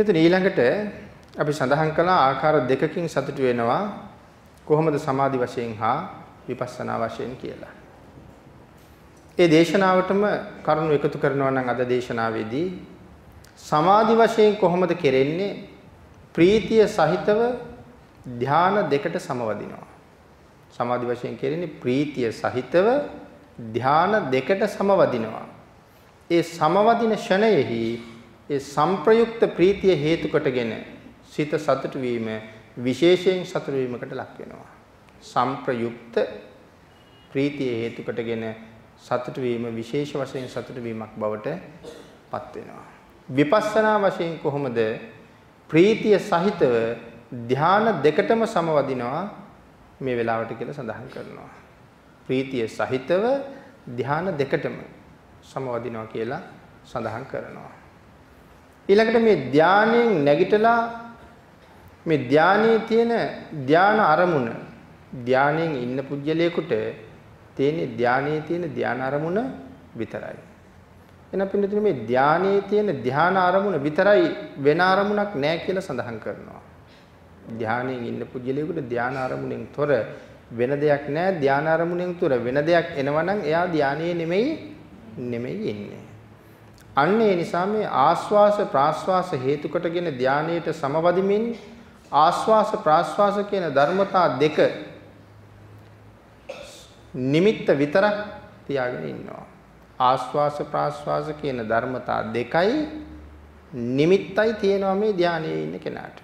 පින්නතුනේ ඊළඟට අපි සඳහන් කළා ආකාර දෙකකින් සතුටු වෙනවා කොහොමද සමාධි වශයෙන් හා විපස්සනා වශයෙන් කියලා. ඒ දේශනාවටම කරුණු එකතු කරනවා නම් අද දේශනාවේදී සමාධි වශයෙන් කොහොමද කෙරෙන්නේ ප්‍රීතිය සහිතව ධාන දෙකට සමවදිනවා. සමාධි වශයෙන් කෙරෙන්නේ ප්‍රීතිය සහිතව ධාන දෙකට සමවදිනවා. ඒ සමවදින ෂණයෙහි ඒ සංප්‍රයුක්ත ප්‍රීතිය හේතු කොටගෙන සිත සතුට වීම විශේෂයෙන් සතුට වීමකට ලක් වෙනවා. සංප්‍රයුක්ත ප්‍රීතිය හේතු කොටගෙන සතුට වීම විශේෂ වශයෙන් සතුට වීමක් බවට පත් වෙනවා. විපස්සනා වශයෙන් කොහොමද ප්‍රීතිය සහිතව ධාන දෙකටම සමවදිනවා මේ වෙලාවට කියලා සඳහන් කරනවා. ප්‍රීතිය සහිතව ධාන දෙකටම සමවදිනවා කියලා සඳහන් කරනවා. ඊළඟට මේ ධානයෙන් නැගිටලා මේ ධානයේ තියෙන ධාන අරමුණ ධානයෙන් ඉන්න පුජ්‍යලයකට තියෙන ධානයේ තියෙන ධාන අරමුණ විතරයි. එන පින්නතුනේ මේ ධානයේ තියෙන ධාන අරමුණ විතරයි වෙන අරමුණක් නැහැ කියලා සඳහන් කරනවා. ධානයෙන් ඉන්න පුජ්‍යලයකට ධාන අරමුණෙන් තොර වෙන දෙයක් නැහැ ධාන අරමුණෙන් තොර වෙන දෙයක් එනවනම් එයා ධානයේ නෙමෙයි නෙමෙයි ඉන්නේ. අන්න ඒ නිසා මේ ආස්වාස ප්‍රාස්වාස හේතු කොටගෙන ධානයේට සමවදිමින් ආස්වාස ප්‍රාස්වාස කියන ධර්මතා දෙක නිමිත්ත විතරක් තියාගෙන ඉන්නවා. ආස්වාස ප්‍රාස්වාස කියන ධර්මතා දෙකයි නිමිත්තයි තියෙනවා මේ ධානයේ ඉන්න කෙනාට.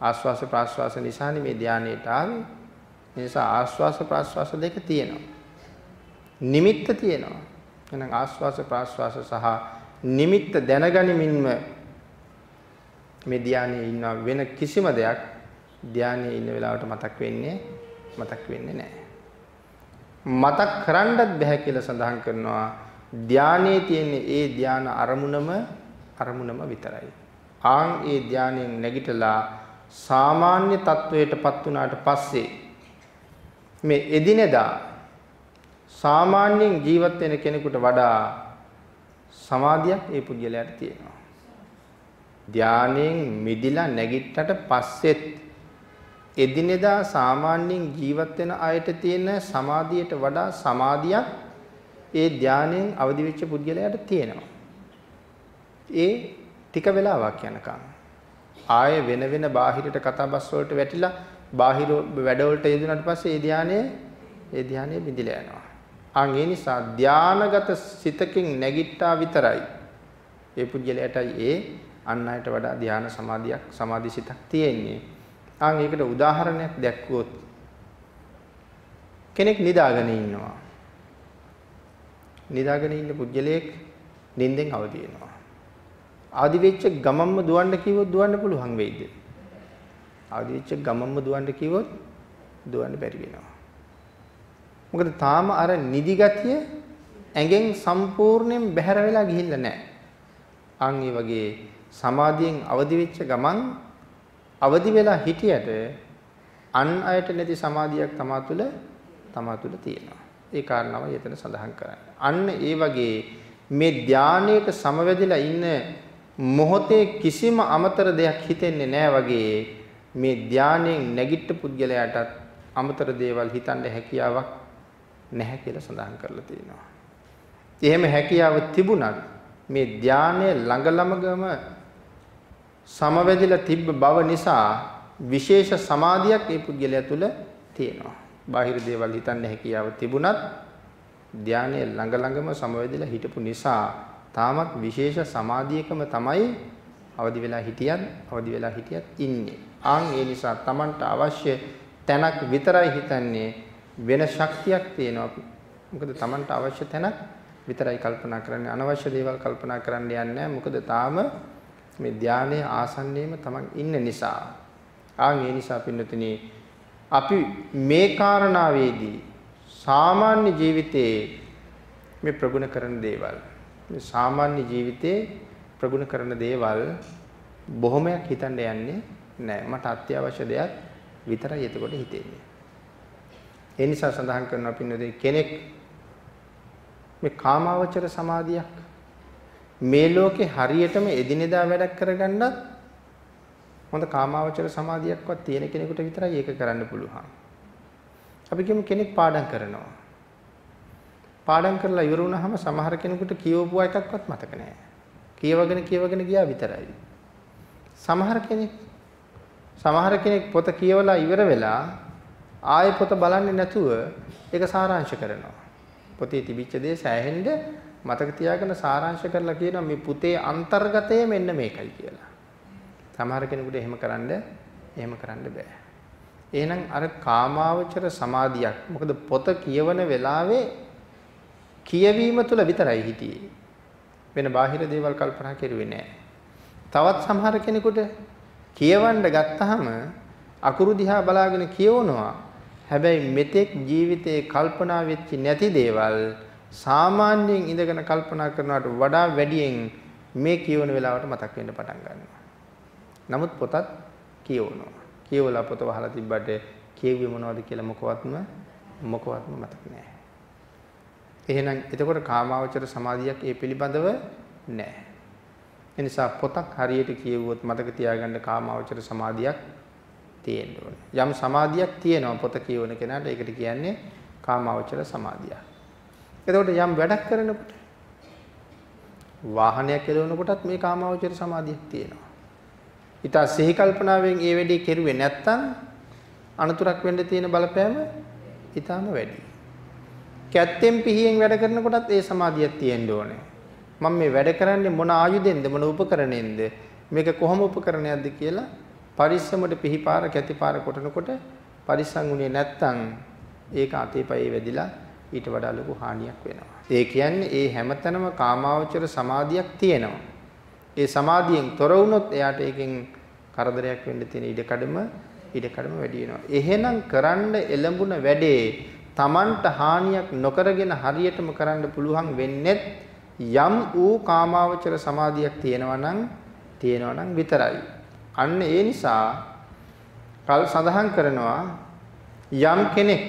ආස්වාස ප්‍රාස්වාස නිසානේ මේ ධානයට ආවේ. ඒ නිසා ආස්වාස ප්‍රාස්වාස දෙක තියෙනවා. නිමිත්ත තියෙනවා. එහෙනම් ආස්වාස ප්‍රාස්වාස සහ නිමිත්ත දැනගනිමින්ම මේ ධානයේ ඉන්න වෙන කිසිම දෙයක් ධානයේ ඉන්න වෙලාවට මතක් වෙන්නේ මතක් වෙන්නේ නැහැ. මතක් කරන්නත් බෑ කියලා සඳහන් කරනවා ධානයේ තියෙන ඒ ධාන අරමුණම අරමුණම විතරයි. ආන් ඒ ධානයෙන් නැගිටලා සාමාන්‍ය තත්වයටපත් වුණාට පස්සේ මේ එදිනෙදා සාමාන්‍යයෙන් ජීවත් වෙන කෙනෙකුට වඩා සමාධියක් ඒ පුද්ගලයාට තියෙනවා. ධානයෙන් මිදිලා නැගිට්ටට පස්සෙත් එදිනෙදා සාමාන්‍යයෙන් ජීවත් වෙන අයට තියෙන සමාධියට වඩා සමාධියක් ඒ ධානයෙන් අවදි වෙච්ච පුද්ගලයාට තියෙනවා. ඒ ටික වෙලාවක් යනකම් ආය වෙන වෙන බාහිරට කතාබස් වලට වැටිලා බාහිර වැඩවලට යෙදුනට පස්සේ ඒ ධානය ඒ ධානය බිඳිලා යනවා. අන් ඒ නිසා ධානාගත සිතකින් නැගිට්ටා විතරයි ඒ පුජ්‍යලයටයි ඒ අන් අයට වඩා ධානා සමාධියක් සමාධි සිතක් තියෙන්නේ. අන් ඒකට උදාහරණයක් දැක්වුවොත් කෙනෙක් නිදාගෙන ඉන්නවා. නිදාගෙන ඉන්න පුජ්‍යලයක් නිින්දෙන් අවදි වෙනවා. ආදි වෙච්ච ගමම්ම දුවන්න කිව්වොත් දුවන්න පුළුවන් වෙයිද? ආදි වෙච්ච ගමම්ම දුවන්න කිව්වොත් දුවන්න බැරි වෙනවා. මොකද තාම අර නිදි ගතිය ඇඟෙන් සම්පූර්ණයෙන් බැහැර වෙලා ගිහිල්ලා නැහැ. අන් ඒ වගේ සමාධියෙන් අවදි වෙච්ච ගමන් අවදි වෙලා හිටියට අන් අයට නැති සමාධියක් තමා තුළ තමා තුළ තියෙනවා. ඒ කාරණාවයි එතන සඳහන් කරන්නේ. අන්න ඒ වගේ මේ ධානයේට සමවැදිලා ඉන්න මොහොතේ කිසිම අමතර දෙයක් හිතෙන්නේ නැහැ වගේ මේ ධානයෙන් නැගිට පුද්ගලයාටත් අමතර දේවල් හිතන්න හැකියාවක් නැහැ කියලා සඳහන් කරලා තියෙනවා. එහෙම හැකියාව තිබුණත් මේ ධානය ළඟ ළමගම සමවැදිලා තිබ්බ බව නිසා විශේෂ සමාධියක් ඒ පුද්ගලයා තුළ තියෙනවා. බාහිර දේවල් හිතන්න හැකියාව තිබුණත් ධානය ළඟ ළඟම සමවැදිලා හිටපු නිසා තාමත් විශේෂ සමාධියකම තමයි අවදි වෙලා හිටියත් අවදි වෙලා හිටියත් ඉන්නේ. ආන් ඒ නිසා Tamanට අවශ්‍ය තැනක් විතරයි හිතන්නේ වෙන ශක්තියක් තියෙනවා. මොකද Tamanට අවශ්‍ය තැනක් විතරයි කල්පනා කරන්නේ. අනවශ්‍ය දේවල් කල්පනා කරන්න යන්නේ මොකද තාම මේ ධානයේ ආසන්නයේම Taman ඉන්න නිසා. ආන් ඒ නිසා පින්නතුනි අපි මේ කාරණාවේදී සාමාන්‍ය ජීවිතයේ මේ ප්‍රගුණ කරන දේවල් මේ සාමාන්‍ය ජීවිතේ ප්‍රගුණ කරන දේවල් බොහොමයක් හිතන්න යන්නේ නැහැ. මට අත්‍යවශ්‍ය දෙයක් විතරයි එතකොට හිතෙන්නේ. ඒ නිසා සඳහන් කරනවා පින්නදී කෙනෙක් මේ කාමාවචර සමාධියක් මේ ලෝකේ හරියටම එදිනෙදා වැඩක් කරගන්නත් හොඳ කාමාවචර සමාධියක්වත් තියෙන කෙනෙකුට විතරයි ඒක කරන්න පුළුවන්. අපි කියමු කෙනෙක් පාඩම් කරනවා. පාඩම් කරලා ඉවර වුණාම සමහර කෙනෙකුට කියවපු එකක්වත් මතක නැහැ. කියවගෙන කියවගෙන ගියා විතරයි. සමහර කෙනෙක් සමහර කෙනෙක් පොත කියවලා ඉවර වෙලා ආයෙ පොත බලන්නේ නැතුව ඒක සාරාංශ කරනවා. පොතේ තිබිච්ච දේ සෑහෙන්න මතක තියාගෙන සාරාංශ කරලා කියනවා මේ පුතේ අන්තර්ගතය මෙන්න මේකයි කියලා. සමහර කෙනෙකුට එහෙම කරන්න එහෙම කරන්න බෑ. එහෙනම් අර කාමාවචර සමාධියක් මොකද පොත කියවන වෙලාවේ කියවීම තුළ විතරයි හිටියේ. වෙන බාහිර දේවල් කල්පනා කරුවේ නෑ. තවත් සමහර කෙනෙකුට කියවන්න ගත්තාම අකුරු දිහා බලාගෙන කියවනවා. හැබැයි මෙතෙක් ජීවිතේ කල්පනා වෙච්ච නැති දේවල් සාමාන්‍යයෙන් ඉඳගෙන කල්පනා කරනවට වඩා වැඩියෙන් මේ කියවන වෙලාවට මතක් වෙන්න පටන් ගන්නවා. නමුත් පොතත් කියවනවා. කියවලා පොත වහලා තිබ්බට කියුවේ මොනවද කියලා මොකවත්ම මොකවත්ම මතක නැහැ. එහෙනම් එතකොට කාමාවචර සමාධියක් ඒ පිළිබඳව නැහැ. එනිසා පොතක් හරියට කියවුවොත් මතක තියාගන්න කාමාවචර සමාධියක් තියෙන්න ඕනේ. යම් සමාධියක් තියෙනවා පොත කියවන කෙනාට ඒකට කියන්නේ කාමාවචර සමාධිය. එතකොට යම් වැඩක් කරනකොට වාහනයක් එලවනකොටත් මේ කාමාවචර සමාධියක් තියෙනවා. ඊට සිහි කල්පනාවෙන් ඒ වැඩේ කෙරුවේ නැත්තම් අනතුරක් වෙන්න තියෙන බලපෑම ඊටාම වැඩි. කැත්තෙන් පිහියෙන් වැඩ කරනකොටත් ඒ සමාධියක් තියෙන්න ඕනේ. මම මේ වැඩ කරන්නේ මොන ආයුධෙන්ද මොන උපකරණයෙන්ද මේක කොහොම උපකරණයක්ද කියලා පරිස්සමට පිහිපාර කැතිපාර කොටනකොට පරිස්සම් උනේ නැත්තම් ඒක අතේ පයේ වැදිලා ඊට වඩා ලොකු හානියක් වෙනවා. ඒ කියන්නේ ඒ හැමතැනම කාමාවචර සමාධියක් තියෙනවා. ඒ සමාධියෙන් තොර වුණොත් එයාට ඒකෙන් කරදරයක් වෙන්න තියෙන ඉඩකඩම ඉඩකඩම වැඩි වෙනවා. එහෙනම් කරන්න එළඹුණ වැඩේ Tamanට හානියක් නොකරගෙන හරියටම කරන්න පුළුවන් වෙන්නේ යම් ඌ කාමාවචර සමාධියක් තියෙනවා නම් තියෙනවා නම් විතරයි. අන්න ඒ නිසා කල් සඳහන් කරනවා යම් කෙනෙක්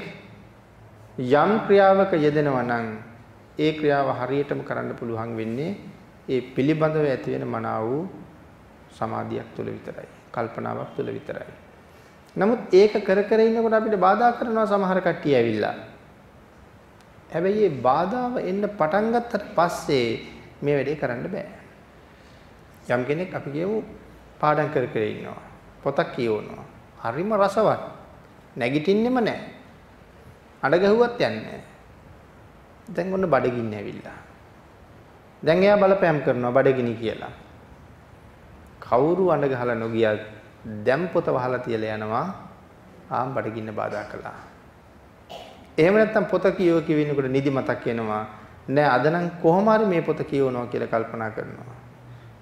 යම් ක්‍රියාවක යෙදෙනවා නම් ඒ ක්‍රියාව හරියටම කරන්න පුළුවන් වෙන්නේ ඒ පිළිබඳව ඇති වෙන මනා වූ සමාධියක් තුළ විතරයි. කල්පනාවක් තුළ විතරයි. නමුත් ඒක කර කර ඉන්නකොට අපිට බාධා කරනවා සමහර කට්ටිය ඇවිල්ලා. හැබැයි මේ බාධාව එන්න පටන් ගත්තට පස්සේ මේ වැඩේ කරන්න බෑ. යම් කෙනෙක් අපි කියමු පාඩම් කර කර ඉන්නවා. පොතක් කියවනවා. හරිම රසවත්. නැගිටින්නෙම නැහැ. අඬ ගැහුවත් යන්නේ නැහැ. දැන් ඔන්න බඩගින්න ඇවිල්ලා. දැන් එයා බලපෑම් කරනවා බඩගිනි කියලා. කවුරු අඬ ගහලා නොගියත් දැන් පොත වහලා තියලා යනවා ආම් බඩගින්න බාධා කළා. එහෙම නැත්නම් පොත කියව කිවිනකොට නිදි මතක් වෙනවා. නෑ අද නම් කොහොම හරි මේ පොත කියවනවා කියලා කල්පනා කරනවා.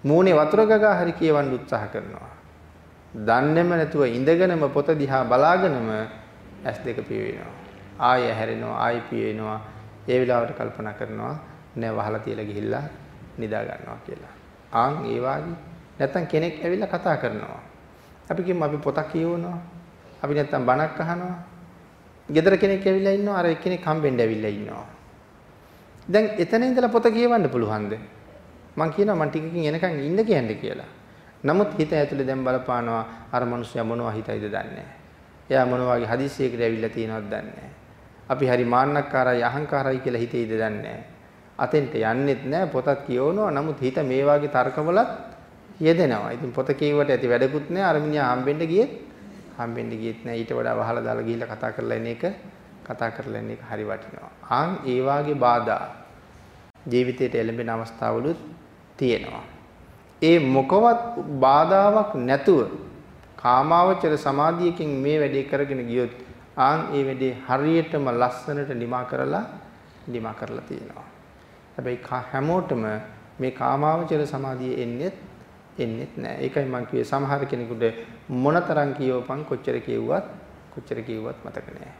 මූණේ වතුර ගගා හරි කියවන්න උත්සාහ කරනවා. දන්නේම නැතුව ඉඳගෙනම පොත දිහා බලාගෙනම ඇස් දෙක පියවෙනවා. ආයෙ හැරෙනවා ආයෙ පියවෙනවා. ඒ වෙලාවට කල්පනා කරනවා නෑ වහලා තියලා ගිහිල්ලා නිදා ගන්නවා කියලා. ආන් ඒ වාගේ නැත්තම් කෙනෙක් ඇවිල්ලා කතා කරනවා. අපි කියමු අපි පොතක් කියවනවා. අපි නැත්තම් බණක් අහනවා. ගෙදර කෙනෙක් ඇවිල්ලා ඉන්නවා අර එක්කෙනෙක් හම්බෙන්න ඇවිල්ලා ඉන්නවා. දැන් එතන ඉඳලා පොත කියවන්න පුළුවන්ද? මං කියනවා මං ටිකකින් එනකන් ඉන්න කියන්නේ කියලා. නමුත් හිත ඇතුලේ දැන් බලපානවා අර මිනිස්සයා මොනවා හිතයිද දන්නේ නැහැ. එයා මොන වගේ හදිස්සියකට ඇවිල්ලා තියෙනවද දන්නේ නැහැ. අපි හරි මාන්නක්කාරයි අහංකාරයි කියලා හිතෙයිද දන්නේ නැහැ. අතෙන්ට යන්නෙත් නැහැ පොතක් කියවනවා. නමුත් හිත මේ වගේ තර්කවලත් යෙදෙනවා. ඉතින් පොත කියවට ඇති වැඩකුත් නැහැ. අර මිනිහා හම්බෙන්න ගියෙත් හම්බෙන්න ගියෙත් නැහැ. ඊට වඩා වහලා දාලා ගිහිල්ලා කතා කරලා එන එක කතා කරලා එන එක හරි වටිනවා. ආන් ඒ වාගේ බාධා ජීවිතයට එළඹෙන අවස්ථාවලුත් තියෙනවා. ඒ මොකවත් බාධාවක් නැතුව කාමාවචර සමාධියකින් මේ වැඩේ කරගෙන ගියොත් ආන් ඒ වැඩේ හරියටම ලස්සනට නිමා කරලා නිමා කරලා තියෙනවා. හැබැයි හැමෝටම මේ කාමාවචර සමාධිය එන්නේ එන්නේත් නැහැ. ඒකයි මම කිව්වේ සමහර කෙනෙකුට මොනතරම් කියවපන් කොච්චර කිව්වත් කොච්චර කිව්වත් මතක නැහැ.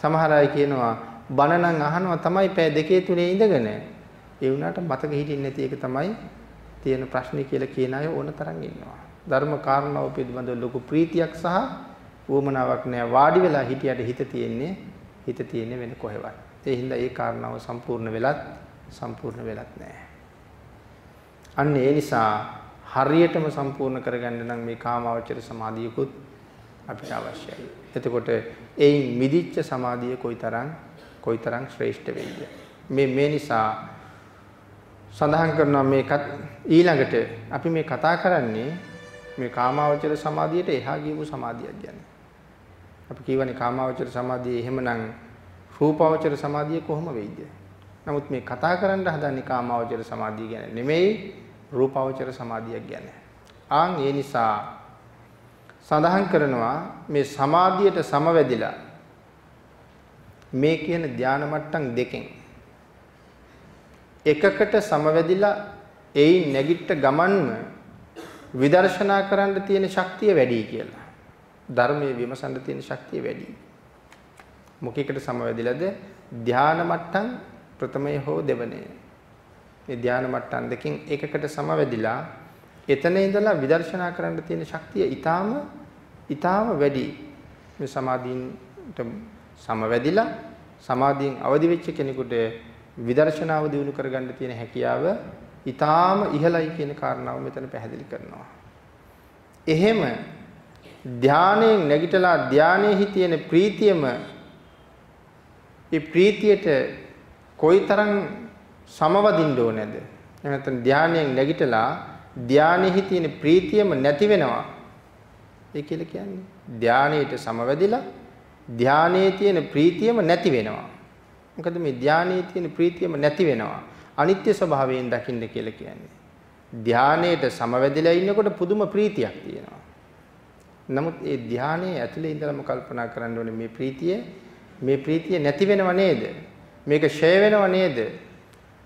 සමහර අය කියනවා බණ නම් අහනවා තමයි පෑ දෙකේ තුනේ ඉඳගෙන. ඒ වුණාට මතක හිටින්නේ නැති එක තමයි තියෙන ප්‍රශ්නේ කියලා කියන අය ඕන තරම් ඉන්නවා. ධර්ම කාරණාව පිළිබඳව ලොකු ප්‍රීතියක් සහ උවමනාවක් නැහැ. වාඩි වෙලා හිටියට හිත තියෙන්නේ හිත තියෙන්නේ වෙන කොහෙවත්. ඒ හින්දා ඒ කාරණාව සම්පූර්ණ වෙලත් සම්පූර්ණ වෙලත් නැහැ. අන්න ඒ නිසා හරියටම සම්පූර්ණ කරගන්න නම් මේ කාමාවචර සමාධියකුත් අපිට අවශ්‍යයි. එතකොට එයින් මිදිච්ච සමාධිය කොයිතරම් කොයිතරම් ශ්‍රේෂ්ඨ වෙයිද? මේ මේ නිසා සඳහන් කරනවා මේ ඊළඟට අපි මේ කතා කරන්නේ මේ කාමාවචර සමාධියට එහා ගියපු සමාධියක් ගැන. අපි කියවනේ කාමාවචර සමාධිය එහෙමනම් රූපාවචර සමාධිය කොහොම වෙයිද? නමුත් මේ කතා කරන්න හදන්නේ කාමාවචර සමාධිය ගැන නෙමෙයි රූපාවචර සමාධියක් ගැන. ආන් ඒ නිසා සඳහන් කරනවා මේ සමාධියට සමවැදිලා මේ කියන ධානා මට්ටම් දෙකෙන් එකකට සමවැදිලා එයින් නැගිට ගමන්ම විදර්ශනා කරන්න තියෙන ශක්තිය වැඩි කියලා. ධර්මයේ විමසන්න තියෙන ශක්තිය වැඩි. මොකෙකට සමවැදිලාද? ධාන මට්ටම් ප්‍රථමයේ හෝ දෙවනේ. මේ ධාන මට්ටම් දෙකෙන් එකකට සමවැදිලා එතන ඉඳලා විදර්ශනා කරන්න තියෙන ශක්තිය ඊටාම ඊටාම වැඩි. මේ සමාධියට සමවැදිලා සමාධියෙන් අවදි වෙච්ච කෙනෙකුට විදර්ශනාව දිනු කරගන්න තියෙන හැකියාව ඊටාම ඉහළයි කියන කාරණාව මෙතන පැහැදිලි කරනවා. එහෙම ධානයෙන් නැගිටලා ධානයේහි තියෙන ප්‍රීතියම ඒ ප්‍රීතියට කොයිතරම් සමවදින්න ඕනේද? නැත්නම් ධානයෙන් නැගිටලා ධානයේහි තියෙන ප්‍රීතියම නැති වෙනවා. ඒ කියලා කියන්නේ ධානයේට සමවැදිලා ධානයේ තියෙන ප්‍රීතියම නැති වෙනවා. මොකද මේ ධානයේ තියෙන ප්‍රීතියම නැති වෙනවා. අනිත්‍ය ස්වභාවයෙන් දකින්න කියලා කියන්නේ. ධානයේට සමවැදිලා ඉන්නකොට පුදුම ප්‍රීතියක් තියෙනවා. නමුත් ඒ ධානයේ ඇතුලේ ඉඳලම කල්පනා කරන්න ඕනේ මේ ප්‍රීතිය මේ ප්‍රීතිය නැති වෙනව නේද? මේක ෂය වෙනව නේද?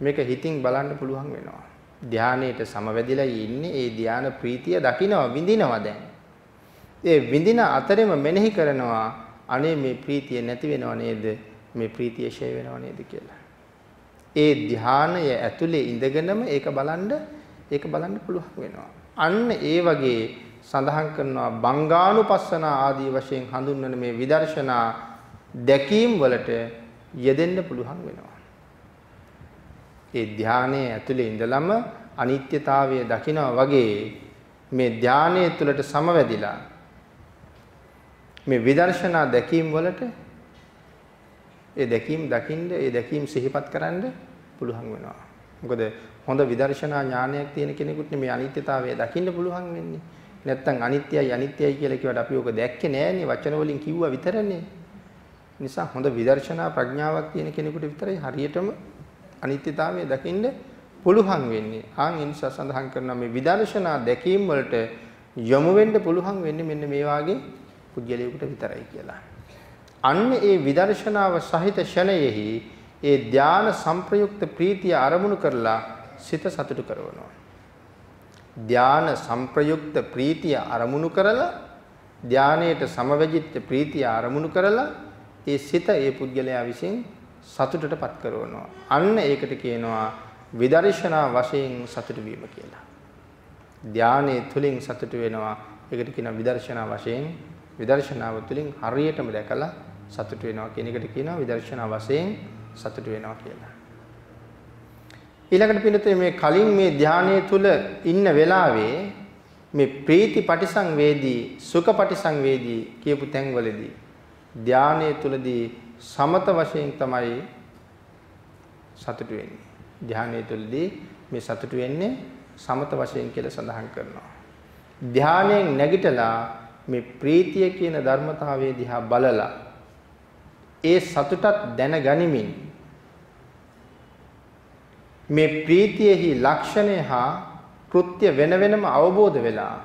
මේක හිතින් බලන්න පුළුවන් වෙනවා. ධානයේට සමවැදිලා ඉන්නේ ඒ ධාන ප්‍රීතිය දකිනවා විඳිනවා දැන්. ඒ විඳින අතරෙම මෙනෙහි කරනවා අනේ මේ ප්‍රීතිය නැති වෙනව නේද? මේ ප්‍රීතිය ෂය වෙනව නේද කියලා. ඒ ධානය ඇතුලේ ඉඳගෙනම ඒක බලන්න ඒක බලන්න පුළුවන් වෙනවා. අන්න ඒ වගේ සඳහන් කරනවා බංගානුපස්සන ආදී වශයෙන් හඳුන්වන මේ විදර්ශනා දැකීම් වලට යෙදෙන්න පුළුවන් වෙනවා. ඒ ධානයේ ඇතුලේ ඉඳලම අනිත්‍යතාවය දකිනවා වගේ මේ ධානයේ තුලට සමවැදිලා මේ විදර්ශනා දැකීම් වලට ඒ දැකීම් දකින්න ඒ දැකීම් සිහිපත් කරන්න පුළුවන් වෙනවා. මොකද හොඳ විදර්ශනා ඥානයක් තියෙන කෙනෙකුට මේ අනිත්‍යතාවය දකින්න පුළුවන් වෙන්නේ. නැත්තම් අනිත්‍යයි අනිත්‍යයි කියලා කිව්වට අපි ඕක දැක්කේ නෑනේ වචන වලින් කිව්වා විතරනේ. නිසා හොඳ විදර්ශනා ප්‍රඥාවක් තියෙන කෙනෙකුට විතරයි හරියටම අනිත්‍යතාවය දකින්න පුළුවන් වෙන්නේ. ආන් ඒ නිසා සඳහන් කරනවා මේ විදර්ශනා දැකීම් වලට යොමු වෙන්න පුළුවන් වෙන්නේ මෙන්න මේ වාගේ පුද්ගලයෙකුට විතරයි කියලා. අන්න ඒ විදර්ශනාව සහිත ෂණයෙහි ඒ ධාන සංප්‍රයුක්ත ප්‍රීතිය අරමුණු කරලා සිත සතුටු කරනවා. ධාන සංප්‍රයුක්ත ප්‍රීතිය අරමුණු කරලා ධානයේට සමවැජිච්ච ප්‍රීතිය අරමුණු කරලා ඒ සිත ඒ පුද්ගලයා විසින් සතුටටපත් කරනවා. අන්න ඒකට කියනවා විදර්ශනා වශයෙන් සතුටු වීම කියලා. ධානයේ තුලින් සතුටු වෙනවා. ඒකට කියනවා විදර්ශනා වශයෙන් විදර්ශනාව තුළින් හරියටම දැකලා සතුට වෙනවා කියන එකට කියනවා විදර්ශනා වශයෙන් සතුට වෙනවා කියලා. ඊළඟට පිළිතුරේ මේ කලින් මේ ධානයේ තුල ඉන්න වෙලාවේ මේ ප්‍රීති පටිසංවේදී සුඛ පටිසංවේදී කියපු තැන්වලදී ධානයේ තුලදී සමත වශයෙන් තමයි සතුට වෙන්නේ. ධානයේ තුලදී මේ සතුට වෙන්නේ සමත වශයෙන් කියලා සඳහන් කරනවා. ධානයෙන් නැගිටලා මේ ප්‍රීතිය කියන ධර්මතාවය දිහා බලලා ඒ සතුටත් දැනගනිමින් මේ ප්‍රීතියෙහි ලක්ෂණය හා කෘත්‍ය වෙන වෙනම අවබෝධ වෙලා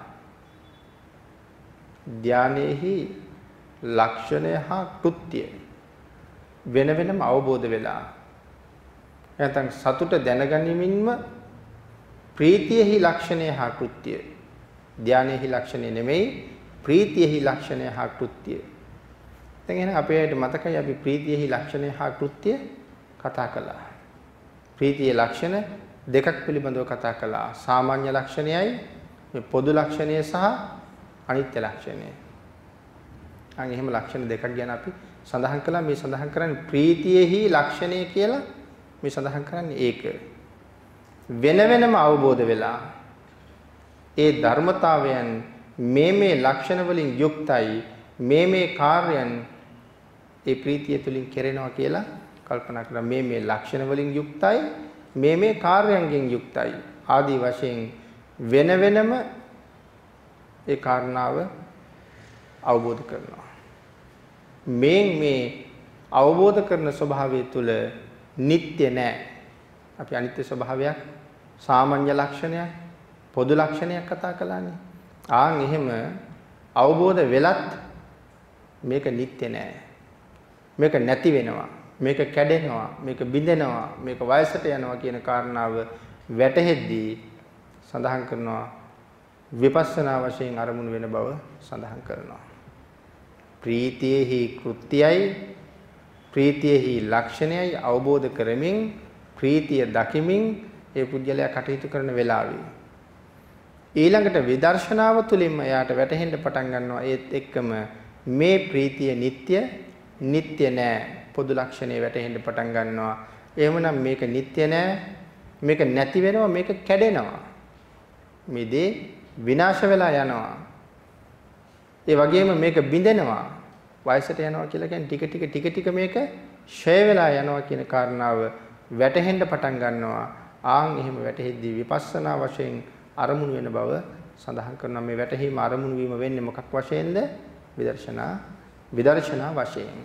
ධානයේහි ලක්ෂණය හා කෘත්‍ය වෙන වෙනම අවබෝධ වෙලා නැත්නම් සතුට දැනගනිමින්ම ප්‍රීතියෙහි ලක්ෂණය හා කෘත්‍ය ධානයේහි ලක්ෂණය නෙමෙයි ප්‍රීතියෙහි ලක්ෂණය හා කෘත්‍ය. දැන් එහෙනම් අපේට මතකයි අපි ප්‍රීතියෙහි ලක්ෂණය හා කෘත්‍ය කතා කළා. ප්‍රීතියේ ලක්ෂණ දෙකක් පිළිබඳව කතා කළා. සාමාන්‍ය ලක්ෂණයයි මේ පොදු ලක්ෂණය සහ අනිත්‍ය ලක්ෂණය. අන් එහෙම ලක්ෂණ දෙකක් ගැන අපි සඳහන් කළා. මේ සඳහන් කරන්නේ ප්‍රීතියෙහි ලක්ෂණය කියලා මේ සඳහන් කරන්නේ ඒක. වෙන වෙනම අවබෝධ වෙලා ඒ ධර්මතාවයන් මේ මේ ලක්ෂණ වලින් යුක්තයි මේ මේ කාර්යයන් ඒ ප්‍රීතිය තුලින් කෙරෙනවා කියලා කල්පනා කරලා මේ මේ ලක්ෂණ වලින් යුක්තයි මේ මේ කාර්යයන්ගෙන් යුක්තයි. ආදී වශයෙන් වෙන වෙනම ඒ කාරණාව අවබෝධ කරනවා. මේ මේ අවබෝධ කරන ස්වභාවය තුල නিত্য නැහැ අපි අනිත්‍ය ස්වභාවයක් සාමාන්‍ය ලක්ෂණයක් පොදු ලක්ෂණයක් කතා කළානේ. ආන් එහෙම අවබෝධ වෙලත් මේක නিত্য නෑ. මේක නැති වෙනවා. මේක කැඩෙනවා. මේක බිඳෙනවා. මේක වයසට යනවා කියන කාරණාව වැටහෙද්දී සඳහන් කරනවා විපස්සනා වශයෙන් අරමුණු වෙන බව සඳහන් කරනවා. ප්‍රීතියෙහි කෘත්‍යයයි ප්‍රීතියෙහි ලක්ෂණයයි අවබෝධ කරමින් ප්‍රීතිය දකිමින් ඒ පුජ්‍යලයා කටයුතු කරන වෙලාවේ. ඊළඟට විදර්ශනාව තුළින්ම එයාට වැටහෙන්න පටන් ගන්නවා. ඒත් එක්කම මේ ප්‍රීතිය නিত্য නিত্য නෑ පොදු ලක්ෂණේ වැටෙන්න පටන් ගන්නවා. එහෙමනම් මේක නিত্য නෑ මේක නැති වෙනවා මේක කැඩෙනවා. මේ දේ විනාශ වෙලා යනවා. ඒ වගේම මේක බිඳෙනවා. වයසට යනවා කියලා කියන්නේ ටික ටික ටික ටික මේක ෂය වෙලා යනවා කියන කාරණාව වැටහෙන්න පටන් ගන්නවා. ආන් එහෙම වැටෙද්දී විපස්සනා වශයෙන් අරමුණු වෙන බව සඳහන් කරනවා. මේ වැටහීම අරමුණු වීම වෙන්නේ මොකක් වශයෙන්ද? විදර්ශනා විදර්ශනා වශයෙන්.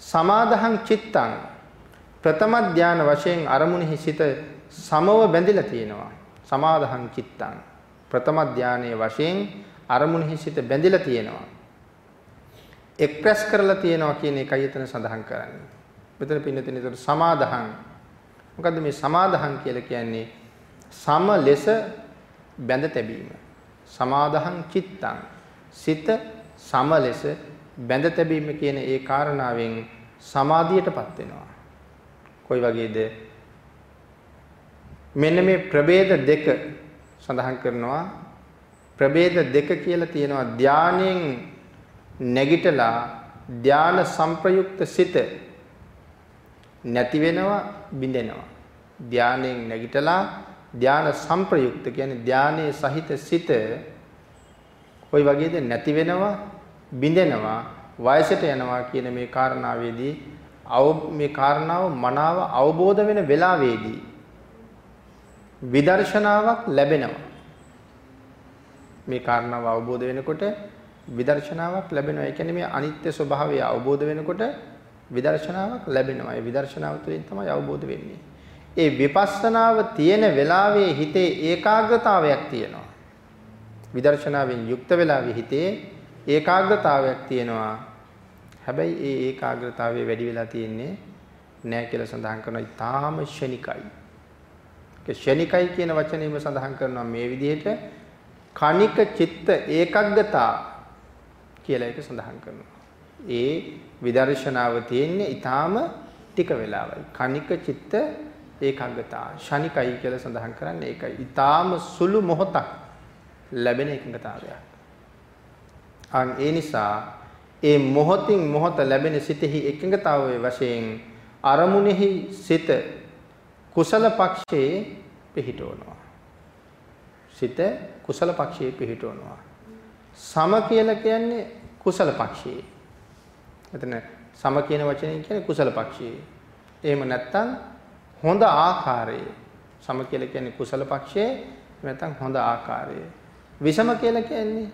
සමාදහං චිත්තං ප්‍රථම ධාන වශයෙන් අරමුණෙහි සිට සමව බැඳිලා තියෙනවා. සමාදහං චිත්තං ප්‍රථම ධානයේ වශයෙන් අරමුණෙහි සිට බැඳිලා තියෙනවා. එක්ස්ප්‍රෙස් කරලා තියෙනවා කියන එකයි එතන සඳහන් කරන්නේ. මෙතන පින්නතින ඒතර සමාදහං මොකද්ද මේ සමාදහං කියලා කියන්නේ සම ලෙස බැඳ තැබීම සමාදහං චිත්තං සිත සම ලෙස බැඳ තැබීම කියන ඒ කාරණාවෙන් සමාධියටපත් වෙනවා. කොයි වගේද? මෙන්න මේ ප්‍රභේද දෙක සඳහන් කරනවා. ප්‍රභේද දෙක කියලා තියෙනවා ධානයෙන් නැගිටලා ධාන සංප්‍රයුක්ත සිත නැති වෙනවා බිඳෙනවා. ධානයෙන් නැගිටලා ධාන සංප්‍රයුක්ත කියන්නේ ධානයේ සහිත සිත කොයි වගේද නැති වෙනවා බිඳෙනවා වයසට යනවා කියන මේ කාරණාවේදී මේ කාරණාව මනාව අවබෝධ වෙන වෙලාවේදී විදර්ශනාවක් ලැබෙනවා මේ කාරණාව අවබෝධ වෙනකොට විදර්ශනාවක් ලැබෙනවා ඒ කියන්නේ මේ අනිත්‍ය ස්වභාවය අවබෝධ වෙනකොට විදර්ශනාවක් ලැබෙනවා. ඒ විදර්ශනාව තුළින් තමයි අවබෝධ වෙන්නේ. ඒ විපස්සනාව තියෙන වෙලාවේ හිතේ ඒකාග්‍රතාවයක් තියෙනවා. විදර්ශනාවෙන් යුක්ත වෙලාවේ හිතේ ඒකාග්‍රතාවයක් තියෙනවා. හැබැයි ඒ ඒකාග්‍රතාවය වැඩි වෙලා තියෙන්නේ නෑ කියලා සඳහන් කරනවා. ඊටාම ෂණිකයි. ඒ ෂණිකයි කියන වචනේම සඳහන් කරනවා මේ විදිහට කණික චිත්ත ඒකග්ගතා කියලා එක සඳහන් කරනවා. ඒ විදර්ශනාව තියෙන්නේ ඊටාම ටික වෙලාවයි. කණික චිත්ත ඒකාග්‍රතාව. ශනිකයි කියලා සඳහන් කරන්නේ ඒකයි. ඊටාම සුළු මොහොතක් ලැබෙන එකඟතාවයක්. අන් ඒ නිසා ඒ මොහොතින් මොහොත ලැබෙන සිතෙහි එකඟතාවයේ වශයෙන් අරමුණෙහි සිත කුසල පක්ෂයේ පිහිටවනවා. සිත කුසල පක්ෂයේ පිහිටවනවා. සම කියලා කියන්නේ කුසල පක්ෂයේ එතන සම කියන වචනේ කියන්නේ කුසල පක්ෂයේ. එහෙම නැත්නම් හොඳ ආකාරයේ. සම කියලා කියන්නේ කුසල පක්ෂයේ නැත්නම් හොඳ ආකාරයේ. විෂම කියලා කියන්නේ